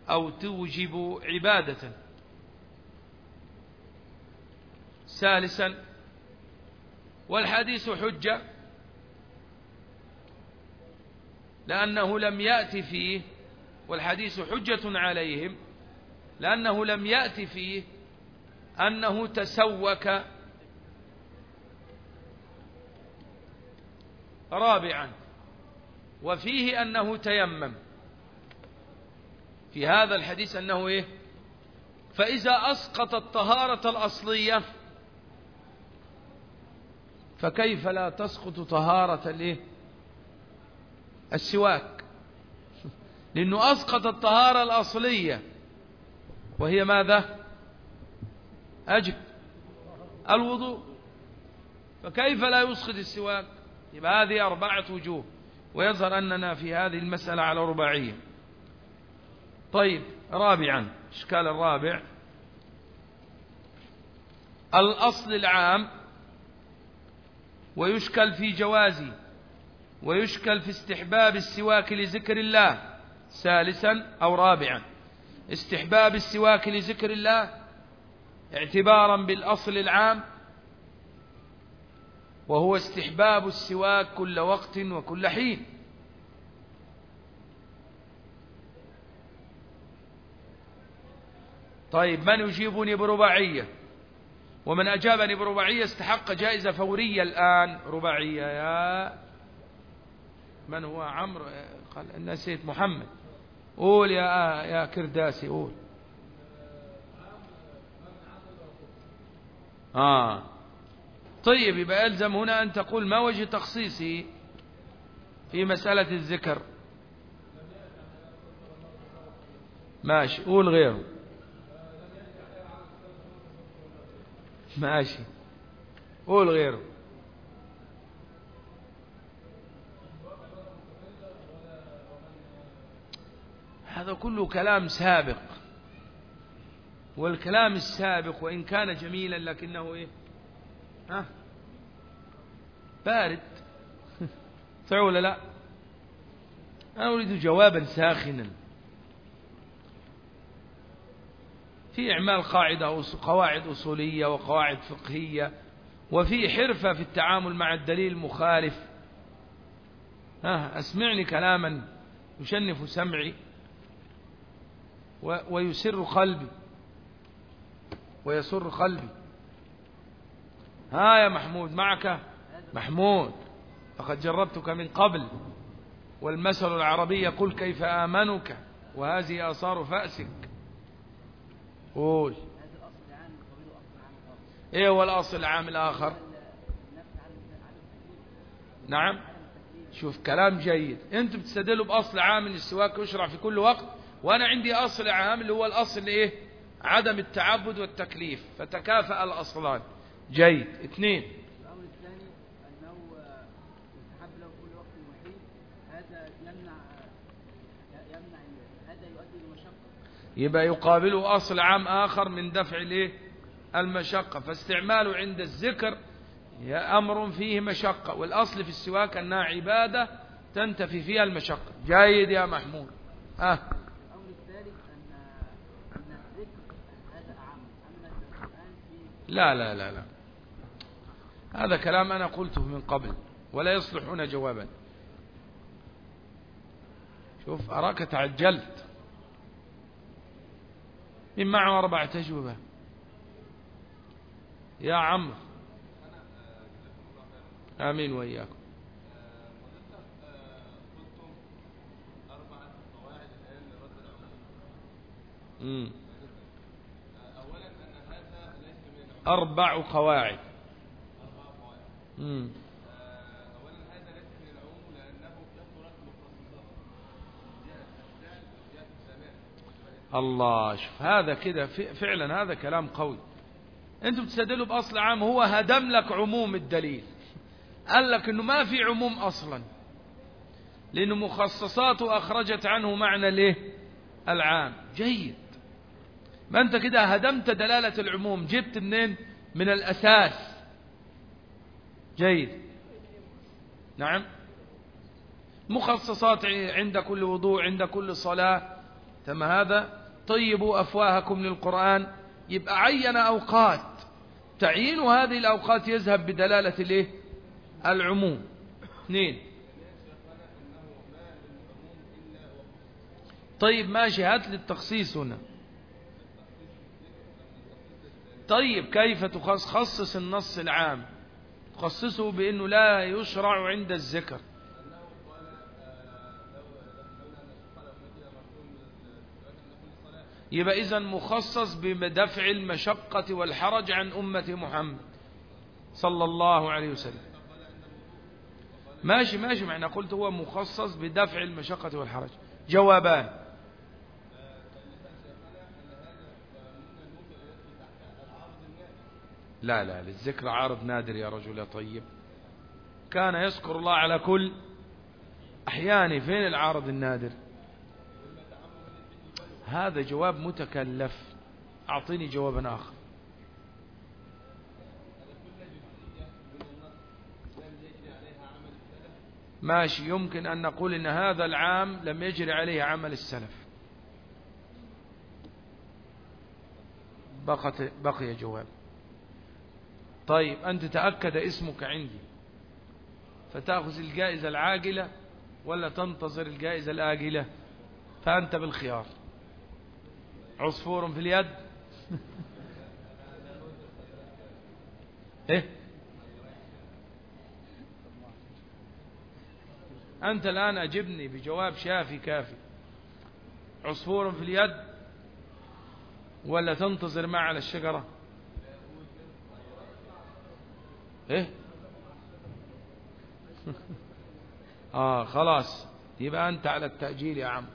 أو توجب عبادة. ثالثا والحديث حجة لأنه لم يأتي فيه والحديث حجة عليهم لأنه لم يأتي فيه أنه تسوك رابعا وفيه أنه تيمم. في هذا الحديث أنه إيه؟ فإذا أسقط الطهارة الأصلية فكيف لا تسقط طهارة الإيه؟ السواك؟ لأنه أسقط الطهارة الأصلية وهي ماذا؟ أجب الوضوء. فكيف لا يسقط السواك؟ يبقى هذه أربعة وجوه ويظهر أننا في هذه المسألة على رباعية. طيب رابعا إشكال الرابع. الأصل العام ويشكل في جوازي ويشكل في استحباب السواك لذكر الله. ثالثا أو رابعا استحباب السواك لذكر الله اعتبارا بالأصل العام وهو استحباب السواك كل وقت وكل حين. طيب من يجيبني برباعية؟ ومن أجابني برباعية استحق جائزة فورية الآن. رباعية يا من هو؟ عمرو قال نسيت محمد. قول يا يا كرداسي قول. آه. طيب يبقى يلزم هنا أن تقول ما وجه تخصيصي في مسألة الذكر. ماشي قول غيره. ماشي قول غيره. هذا كله كلام سابق. والكلام السابق وإن كان جميلا لكنه إيه؟ ها؟ بارد. صحيح ولا لا؟ أنا أريد جوابا ساخنا. في إعمال قاعدة قواعد أصولية وقواعد فقهية وفي حرفة في التعامل مع الدليل المخالف ها أسمعني كلاما يشنف سمعي ويسر قلبي. ويسر قلبي. ها يا محمود معك؟ محمود فقد جربتك من قبل والمثل العربي يقول كيف آمنك وهذه آثار فأسك. قول. إيه هو الأصل العام الآخر؟ نعم. شوف كلام جيد. أنتم بتستدلوا بأصل عام ان السواك يشرع في كل وقت وأنا عندي أصل عام اللي هو الأصل إيه؟ عدم التعبد والتكليف فتكافأ الأصلان. جيد. اثنين. الأمر الثاني أنه يستحب له كل وقت وحيد. هذا يمنع يمنع هذا يؤدي يبقى يقابله أصل عام آخر من دفع الايه المشقة. فاستعماله عند الذكر أمر فيه مشقة والأصل في السواك أنها عبادة تنتفي فيها المشقة. جيد يا محمود. ها الأمر الثالث أن أن الذكر هذا أعم أما القرآن في لا لا لا لا. هذا كلام أنا قلته من قبل ولا يصلح هنا جوابا. شوف أراك تعجلت. من معه أربعة أجوبة. يا عمرو. آمين وإياكم. مم. أربع قواعد. الله شوف هذا كده فعلا هذا كلام قوي. أنتم بتستدلوا بأصل عام هو هدم لك عموم الدليل. قال لك إنه ما في عموم أصلا. لأنه مخصصاته أخرجت عنه معنى الايه العام. جيد. ما انت كده هدمت دلالة العموم. جبت منين؟ من الأساس. جيد. نعم. مخصصات عند كل وضوء عند كل صلاة. تم هذا؟ طيبوا أفواهكم للقرآن. يبقى عين أوقات. تعيين هذه الأوقات يذهب بدلالة الإيه؟ العموم. اثنين. طيب ماشي هات لي التخصيص هنا. طيب كيف تخصص النص العام؟ تخصصه بأنه لا يشرع عند الذكر. يبقى إذا مخصص بدفع المشقة والحرج عن أمة محمد صلى الله عليه وسلم. ماشي ماشي معنى قلت هو مخصص بدفع المشقة والحرج. جوابان. لا لا للذكر عارض نادر يا رجل يا طيب. كان يذكر الله على كل. أحيانه فين العارض النادر؟ هذا جواب متكلف. أعطيني جوابا آخر. ماشي يمكن أن نقول إن هذا العام لم يجري عليه عمل السلف. بقي جواب. طيب أنت تأكد اسمك عندي. فتأخذ الجائزة العاجلة ولا تنتظر الجائزة الآجلة؟ فأنت بالخيار. عصفور في اليد. إيه؟ أنت الآن أجبني بجواب شافي كافي. عصفور في اليد ولا تنتظر على الشجرة؟ إيه؟ آه خلاص. يبقى أنت على التأجيل يا عم.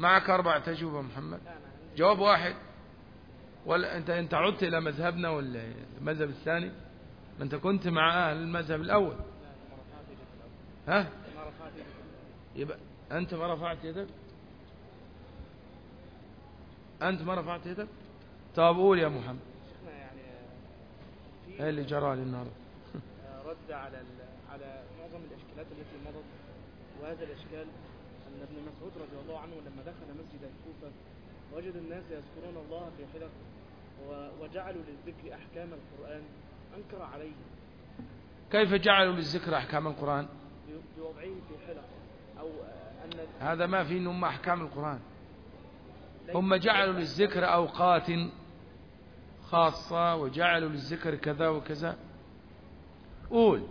معك أربع تجوبة محمد. جواب واحد. ولا أنت أنت عدت إلى مذهبنا ولا المذهب الثاني؟ ما أنت كنت مع أهل المذهب الأول. ها. يبقى أنت ما رفعت يدك؟ أنت ما رفعت يدك؟ طب قول يا محمد. يعني إيه اللي جرى لي النهارده رد على على معظم الإشكالات التي مضت. وهذا الإشكال أن ابن مسعود رضي الله عنه لما دخل مسجد الكوفة وجد الناس يذكرون الله في حلق وجعلوا للذكر أحكام القرآن أنكر عليه. كيف جعلوا للذكر أحكام القرآن؟ ب- بوضعه في حلق أو آه، أن هذا ما في إنهم أحكام القرآن. ليس- هم جعلوا للذكر أوقات خاصة وجعلوا للذكر كذا وكذا. قول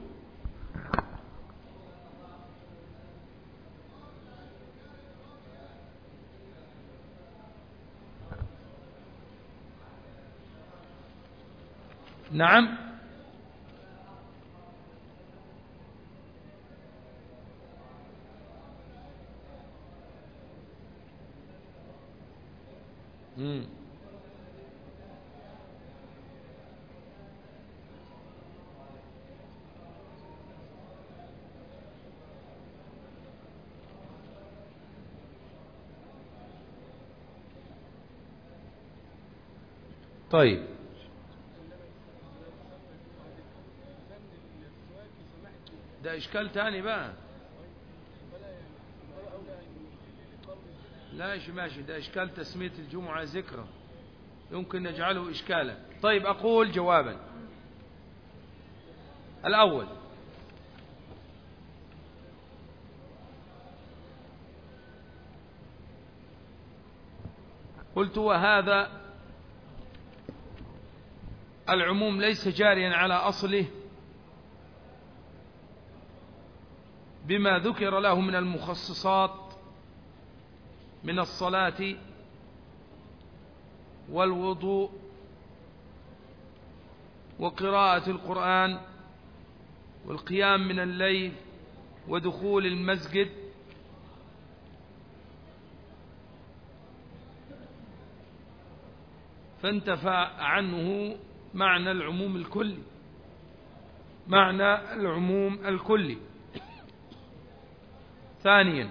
نعم مم. طيب. ده إشكال تاني بقى. لا شي ماشي. ده إشكال تسمية الجمعة ذكرى. يمكن نجعله إشكالا. طيب أقول جوابا. الأول. قلت وهذا العموم ليس جاريا على أصله بما ذكر له من المخصصات من الصلاة والوضوء وقراءة القرآن والقيام من الليل ودخول المسجد فانتفى عنه معنى العموم الكلي. معنى العموم الكلي. ثانيا.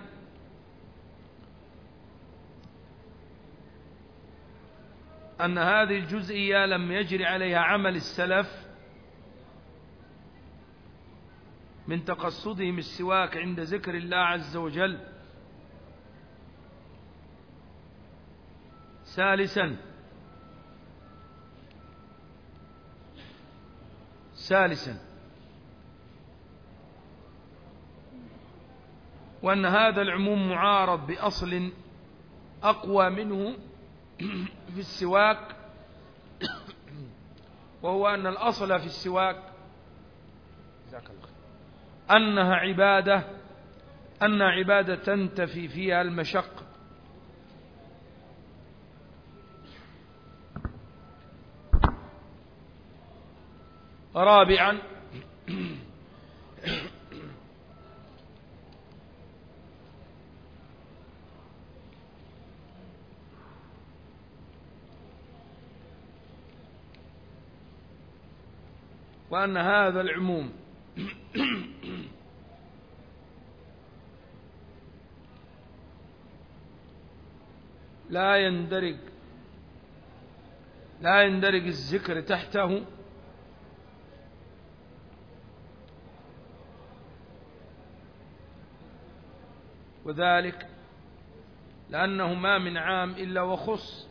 أن هذه الجزئية لم يجري عليها عمل السلف من تقصدهم السواك عند ذكر الله عز وجل. ثالثا. ثالثا. وأن هذا العموم معارض بأصل أقوى منه في السواك وهو أن الأصل في السواك أنها عبادة أن عبادة تنتفي فيها المشقة. رابعا. وأن هذا العموم. لا يندرج لا يندرج الذكر تحته وذلك لأنه ما من عام إلا وخص.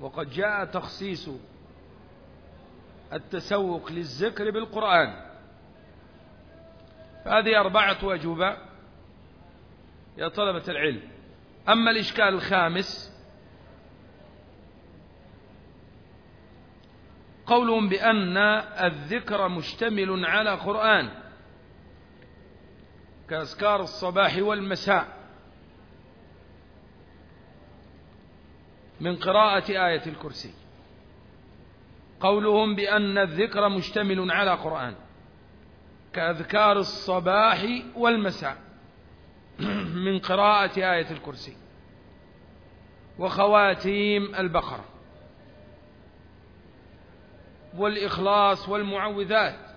وقد جاء تخصيص التسوق للذكر بالقرآن. هذه أربعة أجوبة يا طلبة العلم. أما الإشكال الخامس قولهم بأن الذكر مشتمل على قرآن. كأذكار الصباح والمساء. من قراءة آية الكرسي. قولهم بأن الذكر مشتمل على قرآن. كأذكار الصباح والمساء. من قراءة آية الكرسي. وخواتيم البقرة. والإخلاص والمعوذات.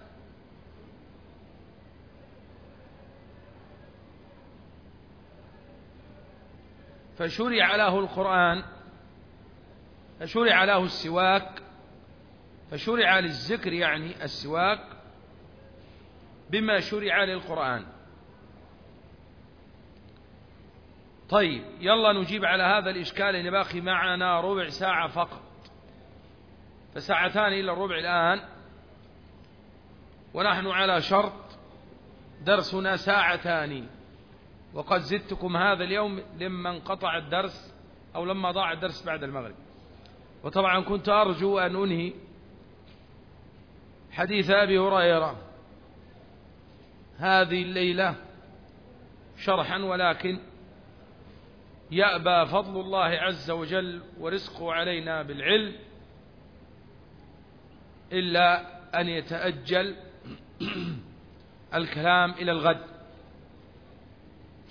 فشرع له القرآن فشرع له السواك فشرع للذكر يعني السواك بما شرع للقرآن. طيب يلا نجيب على هذا الإشكال إن باقي معنا ربع ساعة فقط. فساعتان إلى الربع الآن. ونحن على شرط درسنا ساعتان. وقد زدتكم هذا اليوم لما انقطع الدرس أو لما ضاع الدرس بعد المغرب. وطبعا كنت أرجو أن أنهي حديث أبي هريرة. هذه الليلة شرحا ولكن يأبى فضل الله عز وجل ورزقه علينا بالعلم إلا أن يتأجل الكلام إلى الغد.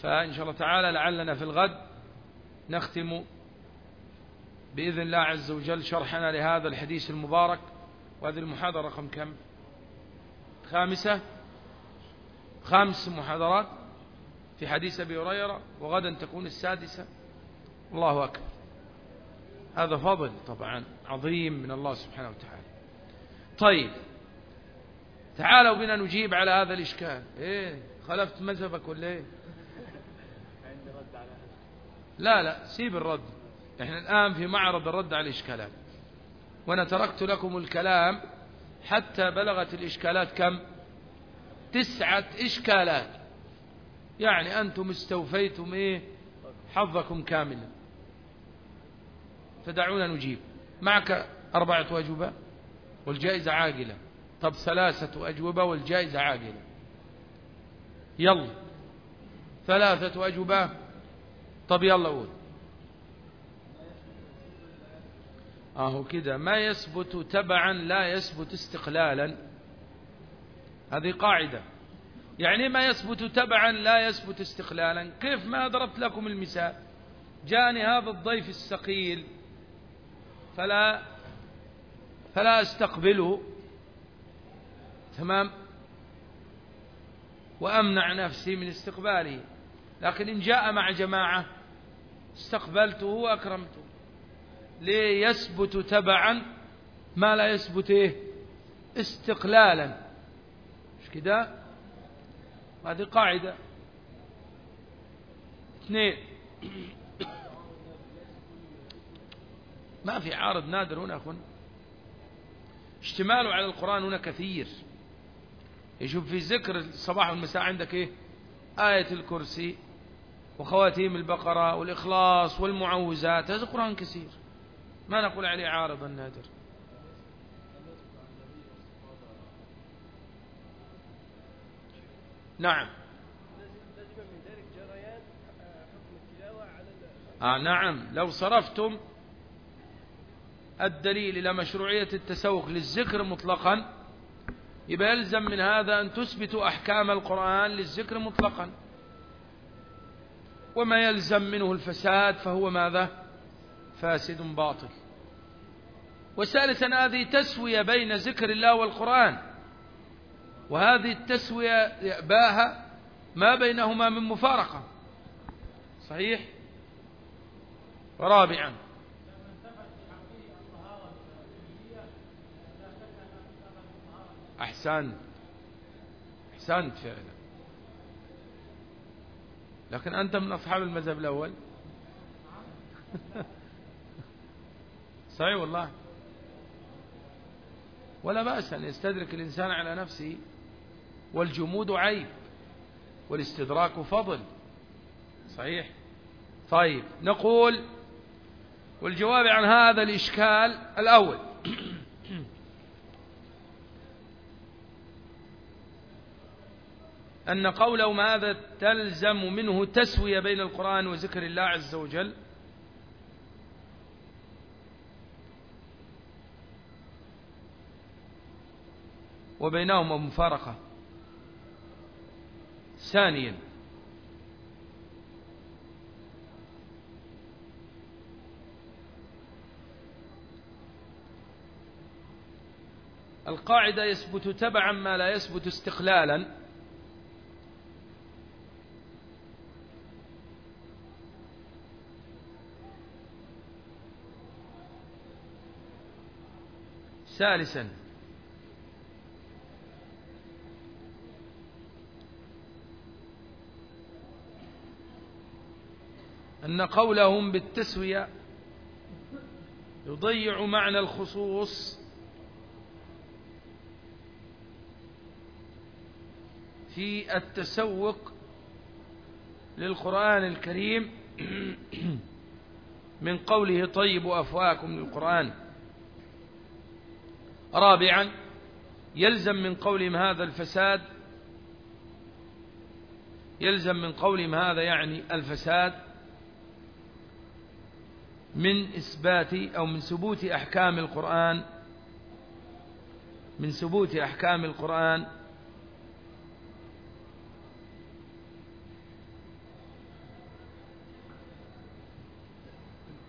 فإن شاء الله تعالى لعلنا في الغد نختم بإذن الله عز وجل شرحنا لهذا الحديث المبارك. وهذه المحاضرة رقم كم؟ خامسة. خمس محاضرات في حديث أبي هريرة وغدا تكون السادسة. الله أكبر. هذا فضل طبعا عظيم من الله سبحانه وتعالى. طيب تعالوا بنا نجيب على هذا الإشكال. إيه خلفت مذهبك ولا إيه؟ لا لا سيب الرد. إحنا الآن في معرض الرد على الإشكالات. وأنا تركت لكم الكلام حتى بلغت الإشكالات كم؟ تسعة إشكالات. يعني أنتم استوفيتم إيه؟ حظكم كاملا فدعونا نجيب. معك أربعة أجوبة؟ والجائزة عاجلة طب ثلاثة أجوبة والجائزة عاجلة يلا. ثلاثة أجوبة؟ طب يلا قول. أهو كده. ما يثبت تبعا لا يثبت استقلالا. هذه قاعدة. يعني ما يثبت تبعا لا يثبت استقلالا. كيف؟ ما ضربت لكم المثال. جاني هذا الضيف الثقيل. فلا فلا أستقبله. تمام؟ وأمنع نفسي من استقباله. لكن إن جاء مع جماعة استقبلته وأكرمته. ليثبت تبعا ما لا يثبت إيه؟ استقلالا. مش كده؟ هذه قاعدة. اثنين. ما في عارض نادر هنا أخوان. اشتماله على القرآن هنا كثير. يشوف في ذكر الصباح والمساء عندك إيه؟ آية الكرسي. وخواتيم البقرة والإخلاص والمعوزات هذا قرآن كثير. ما نقول عليه عارضا نادر نعم. آه نعم. لو صرفتم الدليل إلى مشروعية التسوق للذكر مطلقا يبقى يلزم من هذا أن تثبتوا أحكام القرآن للذكر مطلقا. وما يلزم منه الفساد فهو ماذا؟ فاسد باطل. وثالثا هذه تسوية بين ذكر الله والقرآن. وهذه التسوية يأباها ما بينهما من مفارقة. صحيح؟ ورابعا أحسنت. أحسنت فعلا. لكن أنت من أصحاب المذهب الأول. صحيح والله. ولا بأس أن يستدرك الإنسان على نفسه والجمود عيب والاستدراك فضل. صحيح. طيب نقول والجواب عن هذا الإشكال الأول. أن قولهم هذا تلزم منه تسوية بين القرآن وذكر الله عز وجل. وبينهما مفارقة. ثانيا القاعدة يثبت تبعا ما لا يثبت استقلالا. ثالثا. أن قولهم بالتسوية يضيع معنى الخصوص. في التسوق للقرآن الكريم من قوله طيب أفواكم للقرآن. رابعا يلزم من قولهم هذا الفساد يلزم من قولهم هذا يعني الفساد من إثبات أو من ثبوت أحكام القرآن من ثبوت أحكام القرآن.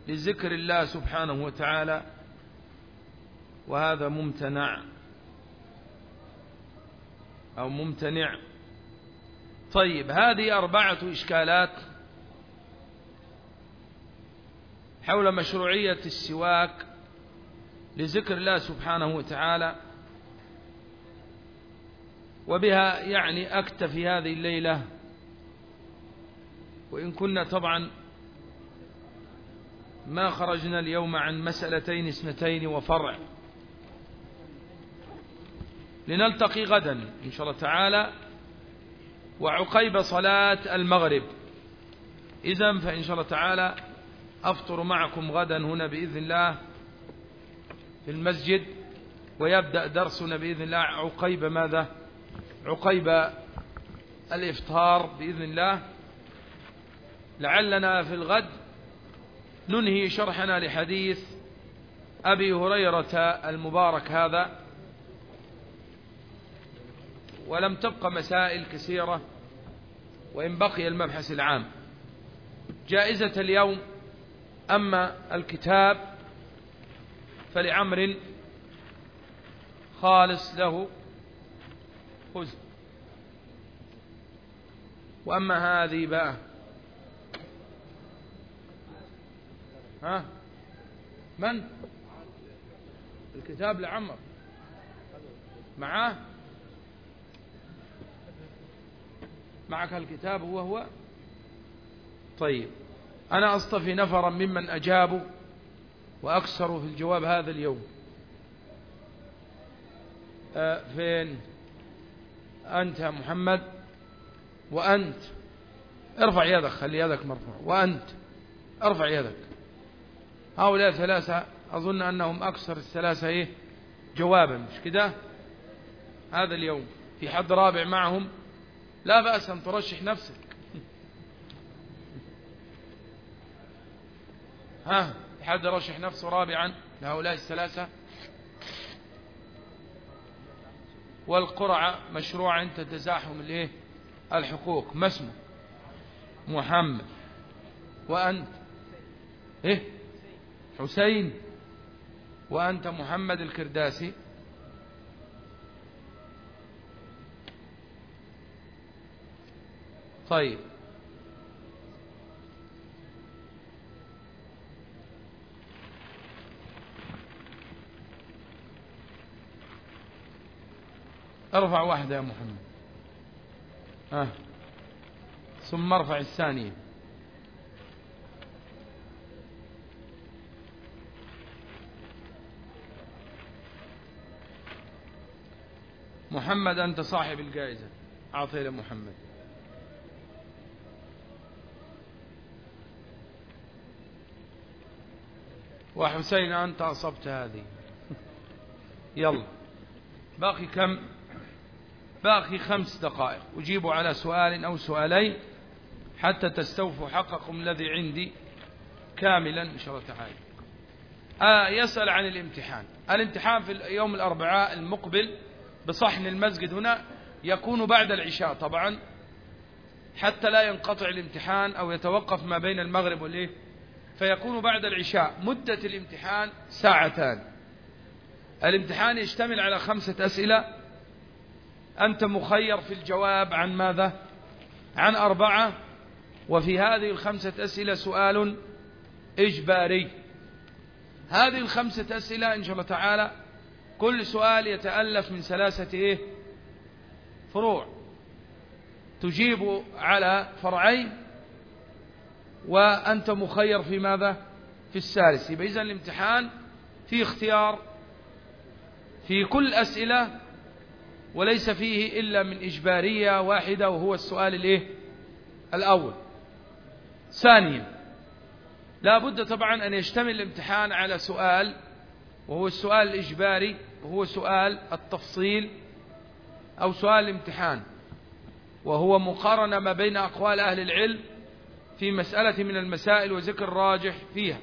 لذكر الله سبحانه وتعالى وهذا ممتنع أو ممتنع. طيب هذه أربعة إشكالات حول مشروعية السواك لذكر الله سبحانه وتعالى وبها يعني أكتفي هذه الليلة. وإن كنا طبعا ما خرجنا اليوم عن مسألتين اثنتين وفرع. لنلتقي غدا إن شاء الله تعالى وعقيب صلاة المغرب. إذا فإن شاء الله تعالى أفطر معكم غدا هنا بإذن الله في المسجد ويبدأ درسنا بإذن الله عقيب ماذا؟ عقيب الإفطار بإذن الله. لعلنا في الغد ننهي شرحنا لحديث أبي هريرة المبارك هذا. ولم تبق مسائل كثيرة وإن بقي المبحث العام. جائزة اليوم أما الكتاب فلعمر خالص له خذ وأما هذه بقى ها؟ من؟ الكتاب لعمر. معاه؟ معك الكتاب هو هو طيب. أنا أصطفي نفرا ممن أجابوا وأكثروا في الجواب هذا اليوم. أه فين؟ أنت يا محمد. وأنت. ارفع يدك خلي يدك مرفوع. وأنت. ارفع يدك. هؤلاء ثلاثة أظن أنهم أكثر الثلاثة إيه؟ جوابا مش كده؟ هذا اليوم. في حد رابع معهم؟ لا بأس أن ترشح نفسك. ها حد رشح نفسه رابعا لهؤلاء الثلاثة؟ والقرعة مشروع أنت تزاحم الإيه؟ الحقوق. ما اسمه؟ محمد. وأنت؟ إيه؟ حسين. وأنت محمد الكرداسي. طيب. ارفع واحدة يا محمد. ها. ثم ارفع الثانية. محمد أنت صاحب الجائزة. أعطي لمحمد. وحسين أنت أصبت هذه. يلا. باقي كم؟ باقي خمس دقائق. أجيب على سؤال أو سؤالين حتى تستوفوا حقكم الذي عندي كاملا إن شاء الله تعالى. آه يسأل عن الامتحان. الامتحان في يوم الأربعاء المقبل بصحن المسجد هنا يكون بعد العشاء طبعا حتى لا ينقطع الامتحان أو يتوقف ما بين المغرب والإيه؟ فيكون بعد العشاء مدة الامتحان ساعتان. الامتحان يشتمل على خمسة أسئلة. أنت مخير في الجواب عن ماذا؟ عن أربعة. وفي هذه الخمسة أسئلة سؤال إجباري. هذه الخمسة أسئلة إن شاء الله تعالى كل سؤال يتألف من ثلاثة إيه؟ فروع. تجيب على فرعين وأنت مخير في ماذا؟ في السادس. يبقى إذن الامتحان في اختيار في كل أسئلة وليس فيه إلا من إجبارية واحدة وهو السؤال الإيه؟ الأول. ثانيا لا بد طبعا أن يشتمل الامتحان على سؤال وهو السؤال الإجباري وهو سؤال التفصيل أو سؤال الامتحان وهو مقارنة ما بين أقوال أهل العلم في مسألة من المسائل وذكر راجح فيها.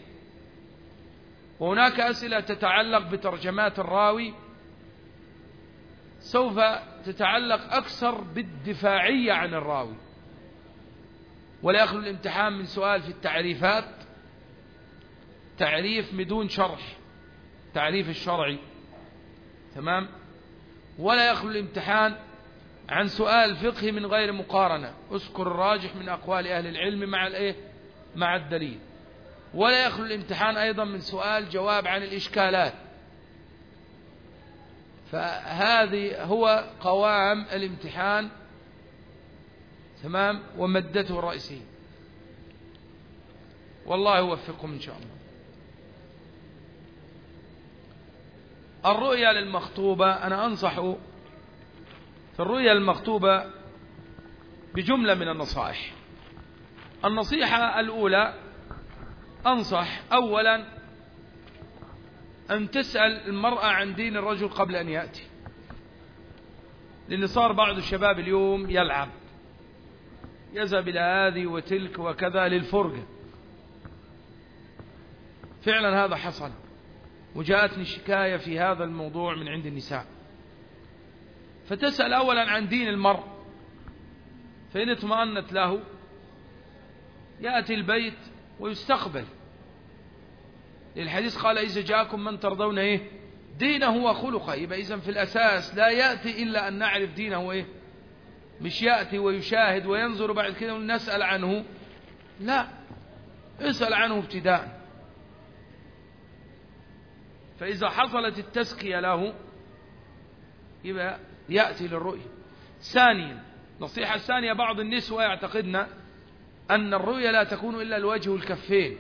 وهناك أسئلة تتعلق بترجمات الراوي سوف تتعلق أكثر بالدفاعية عن الراوي. ولا يخلو الامتحان من سؤال في التعريفات تعريف بدون شرح تعريف الشرعي. تمام؟ ولا يخلو الامتحان عن سؤال فقهي من غير مقارنة. اذكر الراجح من أقوال أهل العلم مع الايه مع الدليل. ولا يخلو الامتحان أيضا من سؤال جواب عن الإشكالات. فهذه هو قوام الامتحان تمام؟ ومدته الرئيسية. والله يوفقكم إن شاء الله. الرؤيا للمخطوبة أنا أنصح في الرؤيا المخطوبة بجملة من النصائح. النصيحة الأولى أنصح أولا أن تسأل المرأة عن دين الرجل قبل أن يأتي. لأن صار بعض الشباب اليوم يلعب. يذهب إلى هذه وتلك وكذا للفرقة. فعلا هذا حصل. وجاءتني شكاية في هذا الموضوع من عند النساء. فتسأل أولا عن دين المرء فإن اطمأنت له يأتي البيت ويستقبل. الحديث قال إذا جاءكم من ترضون إيه؟ دينه وخلقه. يبقى إذن في الأساس لا يأتي إلا أن نعرف دينه إيه؟ مش يأتي ويشاهد وينظر بعد كده ونسأل عنه. لا اسأل عنه ابتداء فإذا حصلت التزكية له يبقى يأتي للرؤية. ثانيا نصيحة الثانية بعض النسوة يعتقدن أن الرؤية لا تكون إلا الوجه والكفين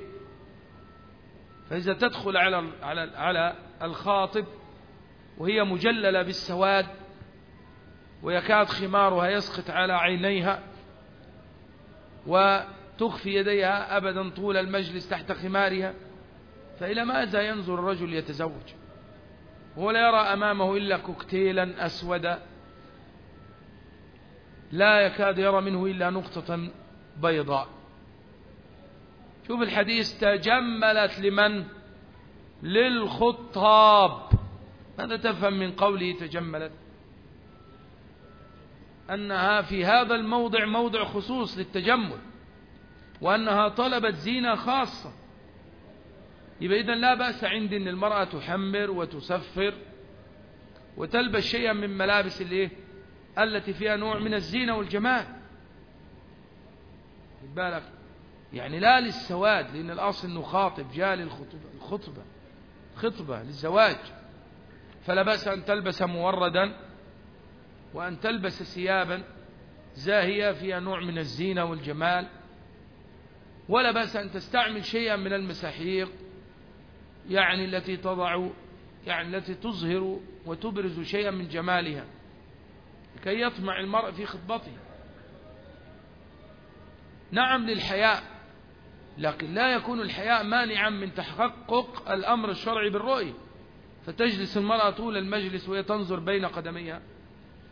فإذا تدخل على على على الخاطب وهي مجللة بالسواد ويكاد خمارها يسقط على عينيها وتخفي يديها أبدا طول المجلس تحت خمارها فإلى ماذا ينظر الرجل يتزوج؟ هو لا يرى أمامه إلا كوكتيلا أسودا لا يكاد يرى منه إلا نقطة بيضاء. شوف الحديث تجملت لمن؟ للخطاب. ماذا تفهم من قوله تجملت؟ أنها في هذا الموضع موضع خصوص للتجمل وأنها طلبت زينة خاصة. يبقى إذن لا بأس عندي أن المرأة تحمر وتسفر وتلبس شيئا من ملابس الإيه؟ التي فيها نوع من الزينة والجمال. بالك؟ يعني لا للسواد لأن الأصل أنه خاطب جاء للخطبة الخطبة خطبة للزواج. فلا بأس أن تلبس موردا وأن تلبس ثيابا زاهية فيها نوع من الزينة والجمال. ولا بأس أن تستعمل شيئا من المساحيق. يعني التي تضع يعني التي تظهر وتبرز شيئا من جمالها لكي يطمع المرء في خطبته. نعم للحياء لكن لا يكون الحياء مانعا من تحقق الأمر الشرعي بالرؤية. فتجلس المرأة طول المجلس وهي تنظر بين قدميها.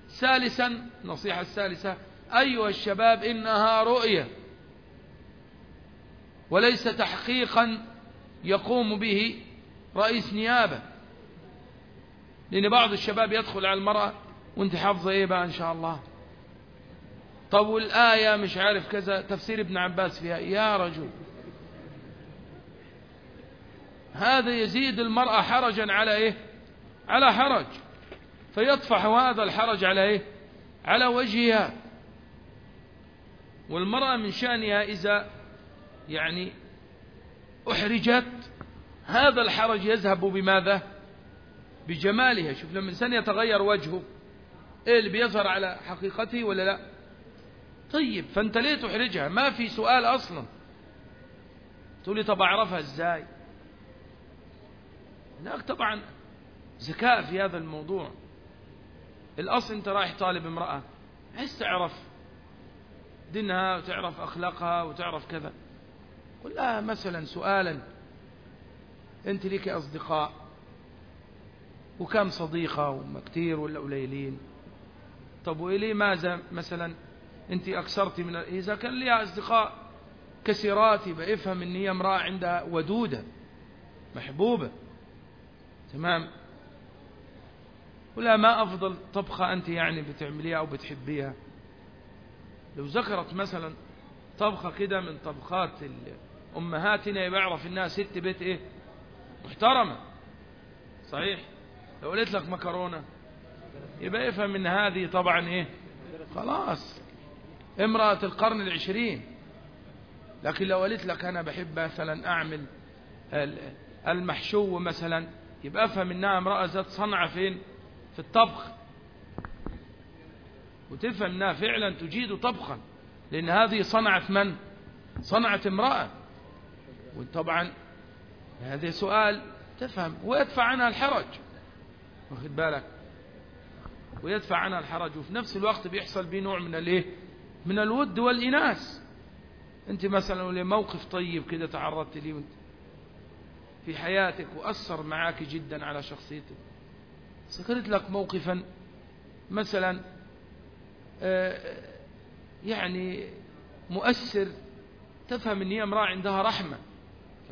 ثالثا نصيحة الثالثة أيها الشباب إنها رؤية وليس تحقيقا يقوم به رئيس نيابة. لأن بعض الشباب يدخل على المرأة وأنت حافظة إيه بقى إن شاء الله. طب والآية مش عارف كذا تفسير ابن عباس فيها يا رجل. هذا يزيد المرأة حرجا على إيه؟ على حرج. فيطفح هذا الحرج على إيه؟ على وجهها. والمرأة من شأنها إذا يعني أحرجت. هذا الحرج يذهب بماذا؟ بجمالها. شوف لما الإنسان يتغير وجهه إيه اللي بيظهر على حقيقته ولا لا؟ طيب فأنت ليه تحرجها؟ ما في سؤال أصلا. تقول لي طب أعرفها إزاي؟ هناك طبعا ذكاء في هذا الموضوع. الأصل أنت رايح طالب امرأة عايز تعرف دينها وتعرف أخلاقها وتعرف كذا. قل لها مثلا سؤالا. أنت لك أصدقاء وكم صديقة وما كتير ولا قليلين. طب وإلي ماذا؟ مثلا أنت أكثرت من إذا كان لها أصدقاء كثيرات يبقى افهم أن هي امرأة عندها ودودة محبوبة. تمام؟ ولا ما أفضل طبخة أنت يعني بتعمليها أو بتحبيها؟ لو ذكرت مثلا طبخة كده من طبخات أمهاتنا يبقى يعرف إنها ست بيت إيه؟ محترمة. صحيح؟ لو قلت لك مكرونة يبقى يفهم إن هذه طبعا إيه؟ خلاص. امرأة القرن العشرين. لكن لو قلت لك أنا بحب مثلا أعمل المحشو مثلا يبقى أفهم إنها امرأة ذات صنعة فين؟ في الطبخ. وتفهم إنها فعلا تجيد طبخا. لأن هذه صنعة من؟ صنعة امرأة. وطبعا هذا سؤال تفهم ويدفع عنها الحرج. واخد بالك؟ ويدفع عنها الحرج وفي نفس الوقت بيحصل به نوع من الإيه؟ من الود والإناس. أنت مثلا لموقف طيب كده تعرضت ليه؟ وانت في حياتك وأثر معاك جدا على شخصيتك. ذكرت لك موقفا مثلا يعني مؤثر تفهم إن هي امرأة عندها رحمة.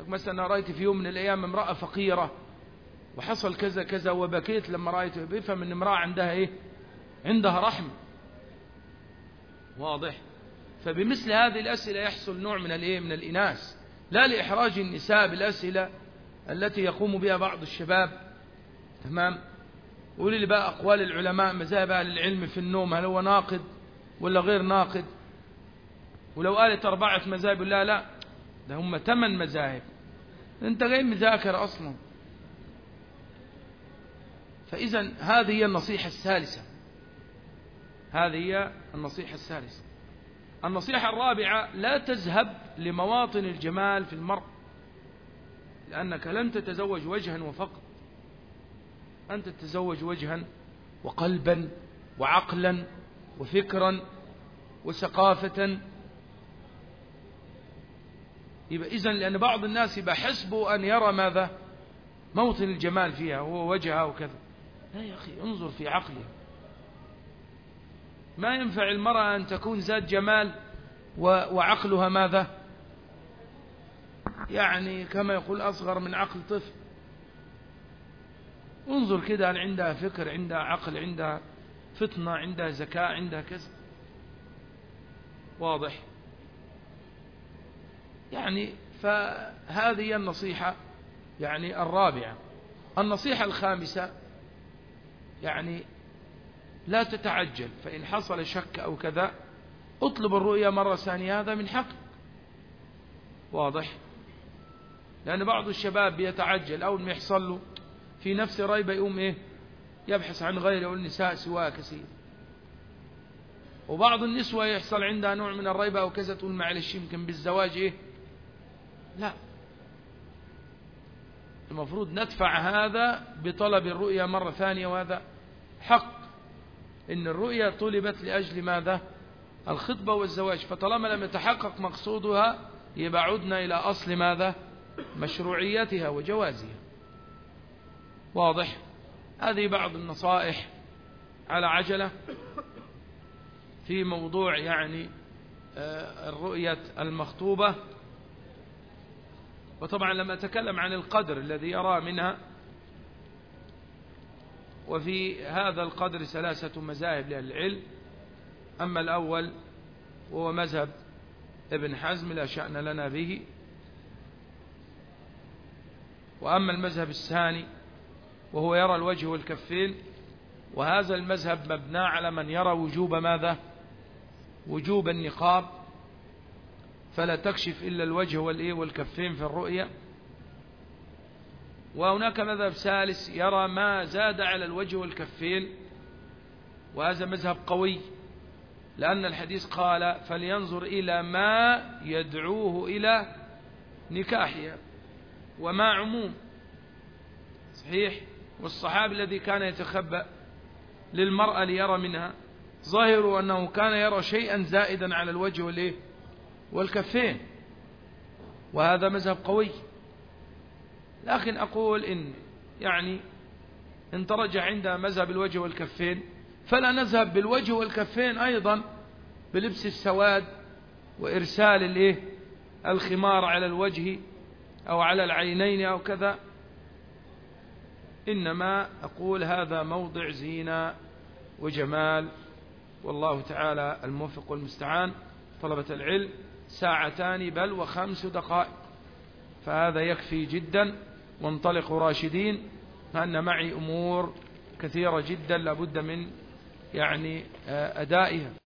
مثلا رأيت في يوم من الأيام امرأة فقيرة وحصل كذا كذا وبكيت لما رأيت بيفهم إن امرأة عندها إيه؟ عندها رحمة واضح. فبمثل هذه الأسئلة يحصل نوع من الإيه؟ من الإناس لا لإحراج النساء بالأسئلة التي يقوم بها بعض الشباب. تمام؟ قولي لي بقى أقوال العلماء مذاهب أهل العلم في النوم هل هو ناقد ولا غير ناقد؟ ولو قالت أربعة مذاهب لا لا. ده هم ثمان مذاهب. أنت جاي مذاكر أصلا. فإذا هذه هي النصيحة الثالثة. هذه هي النصيحة الثالثة. النصيحة الرابعة لا تذهب لمواطن الجمال في المرء لأنك لن تتزوج وجها وفقط أنت تتزوج وجها وقلبا وعقلا وفكرا وثقافة يبقى إذن لأن بعض الناس يبقى حسبه أن يرى ماذا؟ موطن الجمال فيها هو وجهها وكذا. لا يا أخي انظر في عقله. ما ينفع المرأة أن تكون ذات جمال وعقلها ماذا؟ يعني كما يقول أصغر من عقل طفل. انظر كده هل عندها فكر عندها عقل عندها فطنة عندها ذكاء عندها كذا؟ واضح. يعني فهذه النصيحة يعني الرابعة. النصيحة الخامسة يعني لا تتعجل فإن حصل شك أو كذا اطلب الرؤيا مرة ثانية هذا من حق. واضح؟ لأن بعض الشباب بيتعجل أول ما يحصل له في نفس ريبة يقوم إيه؟ يبحث عن غيره والنساء سواء كثير وبعض النسوة يحصل عندها نوع من الريبة أو كذا تقول معلش يمكن بالزواج إيه؟ لا. المفروض ندفع هذا بطلب الرؤيا مرة ثانية وهذا حق. إن الرؤيا طلبت لأجل ماذا؟ الخطبة والزواج. فطالما لم يتحقق مقصودها يبقى عدنا إلى أصل ماذا؟ مشروعيتها وجوازها. واضح؟ هذه بعض النصائح على عجلة في موضوع يعني الرؤية المخطوبة. وطبعا لما أتكلم عن القدر الذي يرى منها. وفي هذا القدر ثلاثة مذاهب لأهل العلم أما الأول وهو مذهب ابن حزم لا شأن لنا به. وأما المذهب الثاني وهو يرى الوجه والكفين. وهذا المذهب مبنى على من يرى وجوب ماذا؟ وجوب النقاب. فلا تكشف إلا الوجه والإيه والكفين في الرؤية. وهناك مذهب ثالث يرى ما زاد على الوجه والكفين وهذا مذهب قوي لأن الحديث قال فلينظر إلى ما يدعوه إلى نكاحها وما عموم صحيح؟ والصحابي الذي كان يتخبأ للمرأة ليرى منها ظاهر أنه كان يرى شيئا زائدا على الوجه والإيه والكفين. وهذا مذهب قوي. لكن أقول إن يعني إن ترجع عند مذهب الوجه والكفين فلا نذهب بالوجه والكفين أيضا بلبس السواد وإرسال الإيه؟ الخمار على الوجه أو على العينين أو كذا. إنما أقول هذا موضع زينة وجمال والله تعالى الموفق والمستعان. طلبة العلم ساعتان بل وخمس دقائق. فهذا يكفي جدا. وانطلقوا راشدين أن معي أمور كثيرة جدا لابد من يعني أدائها.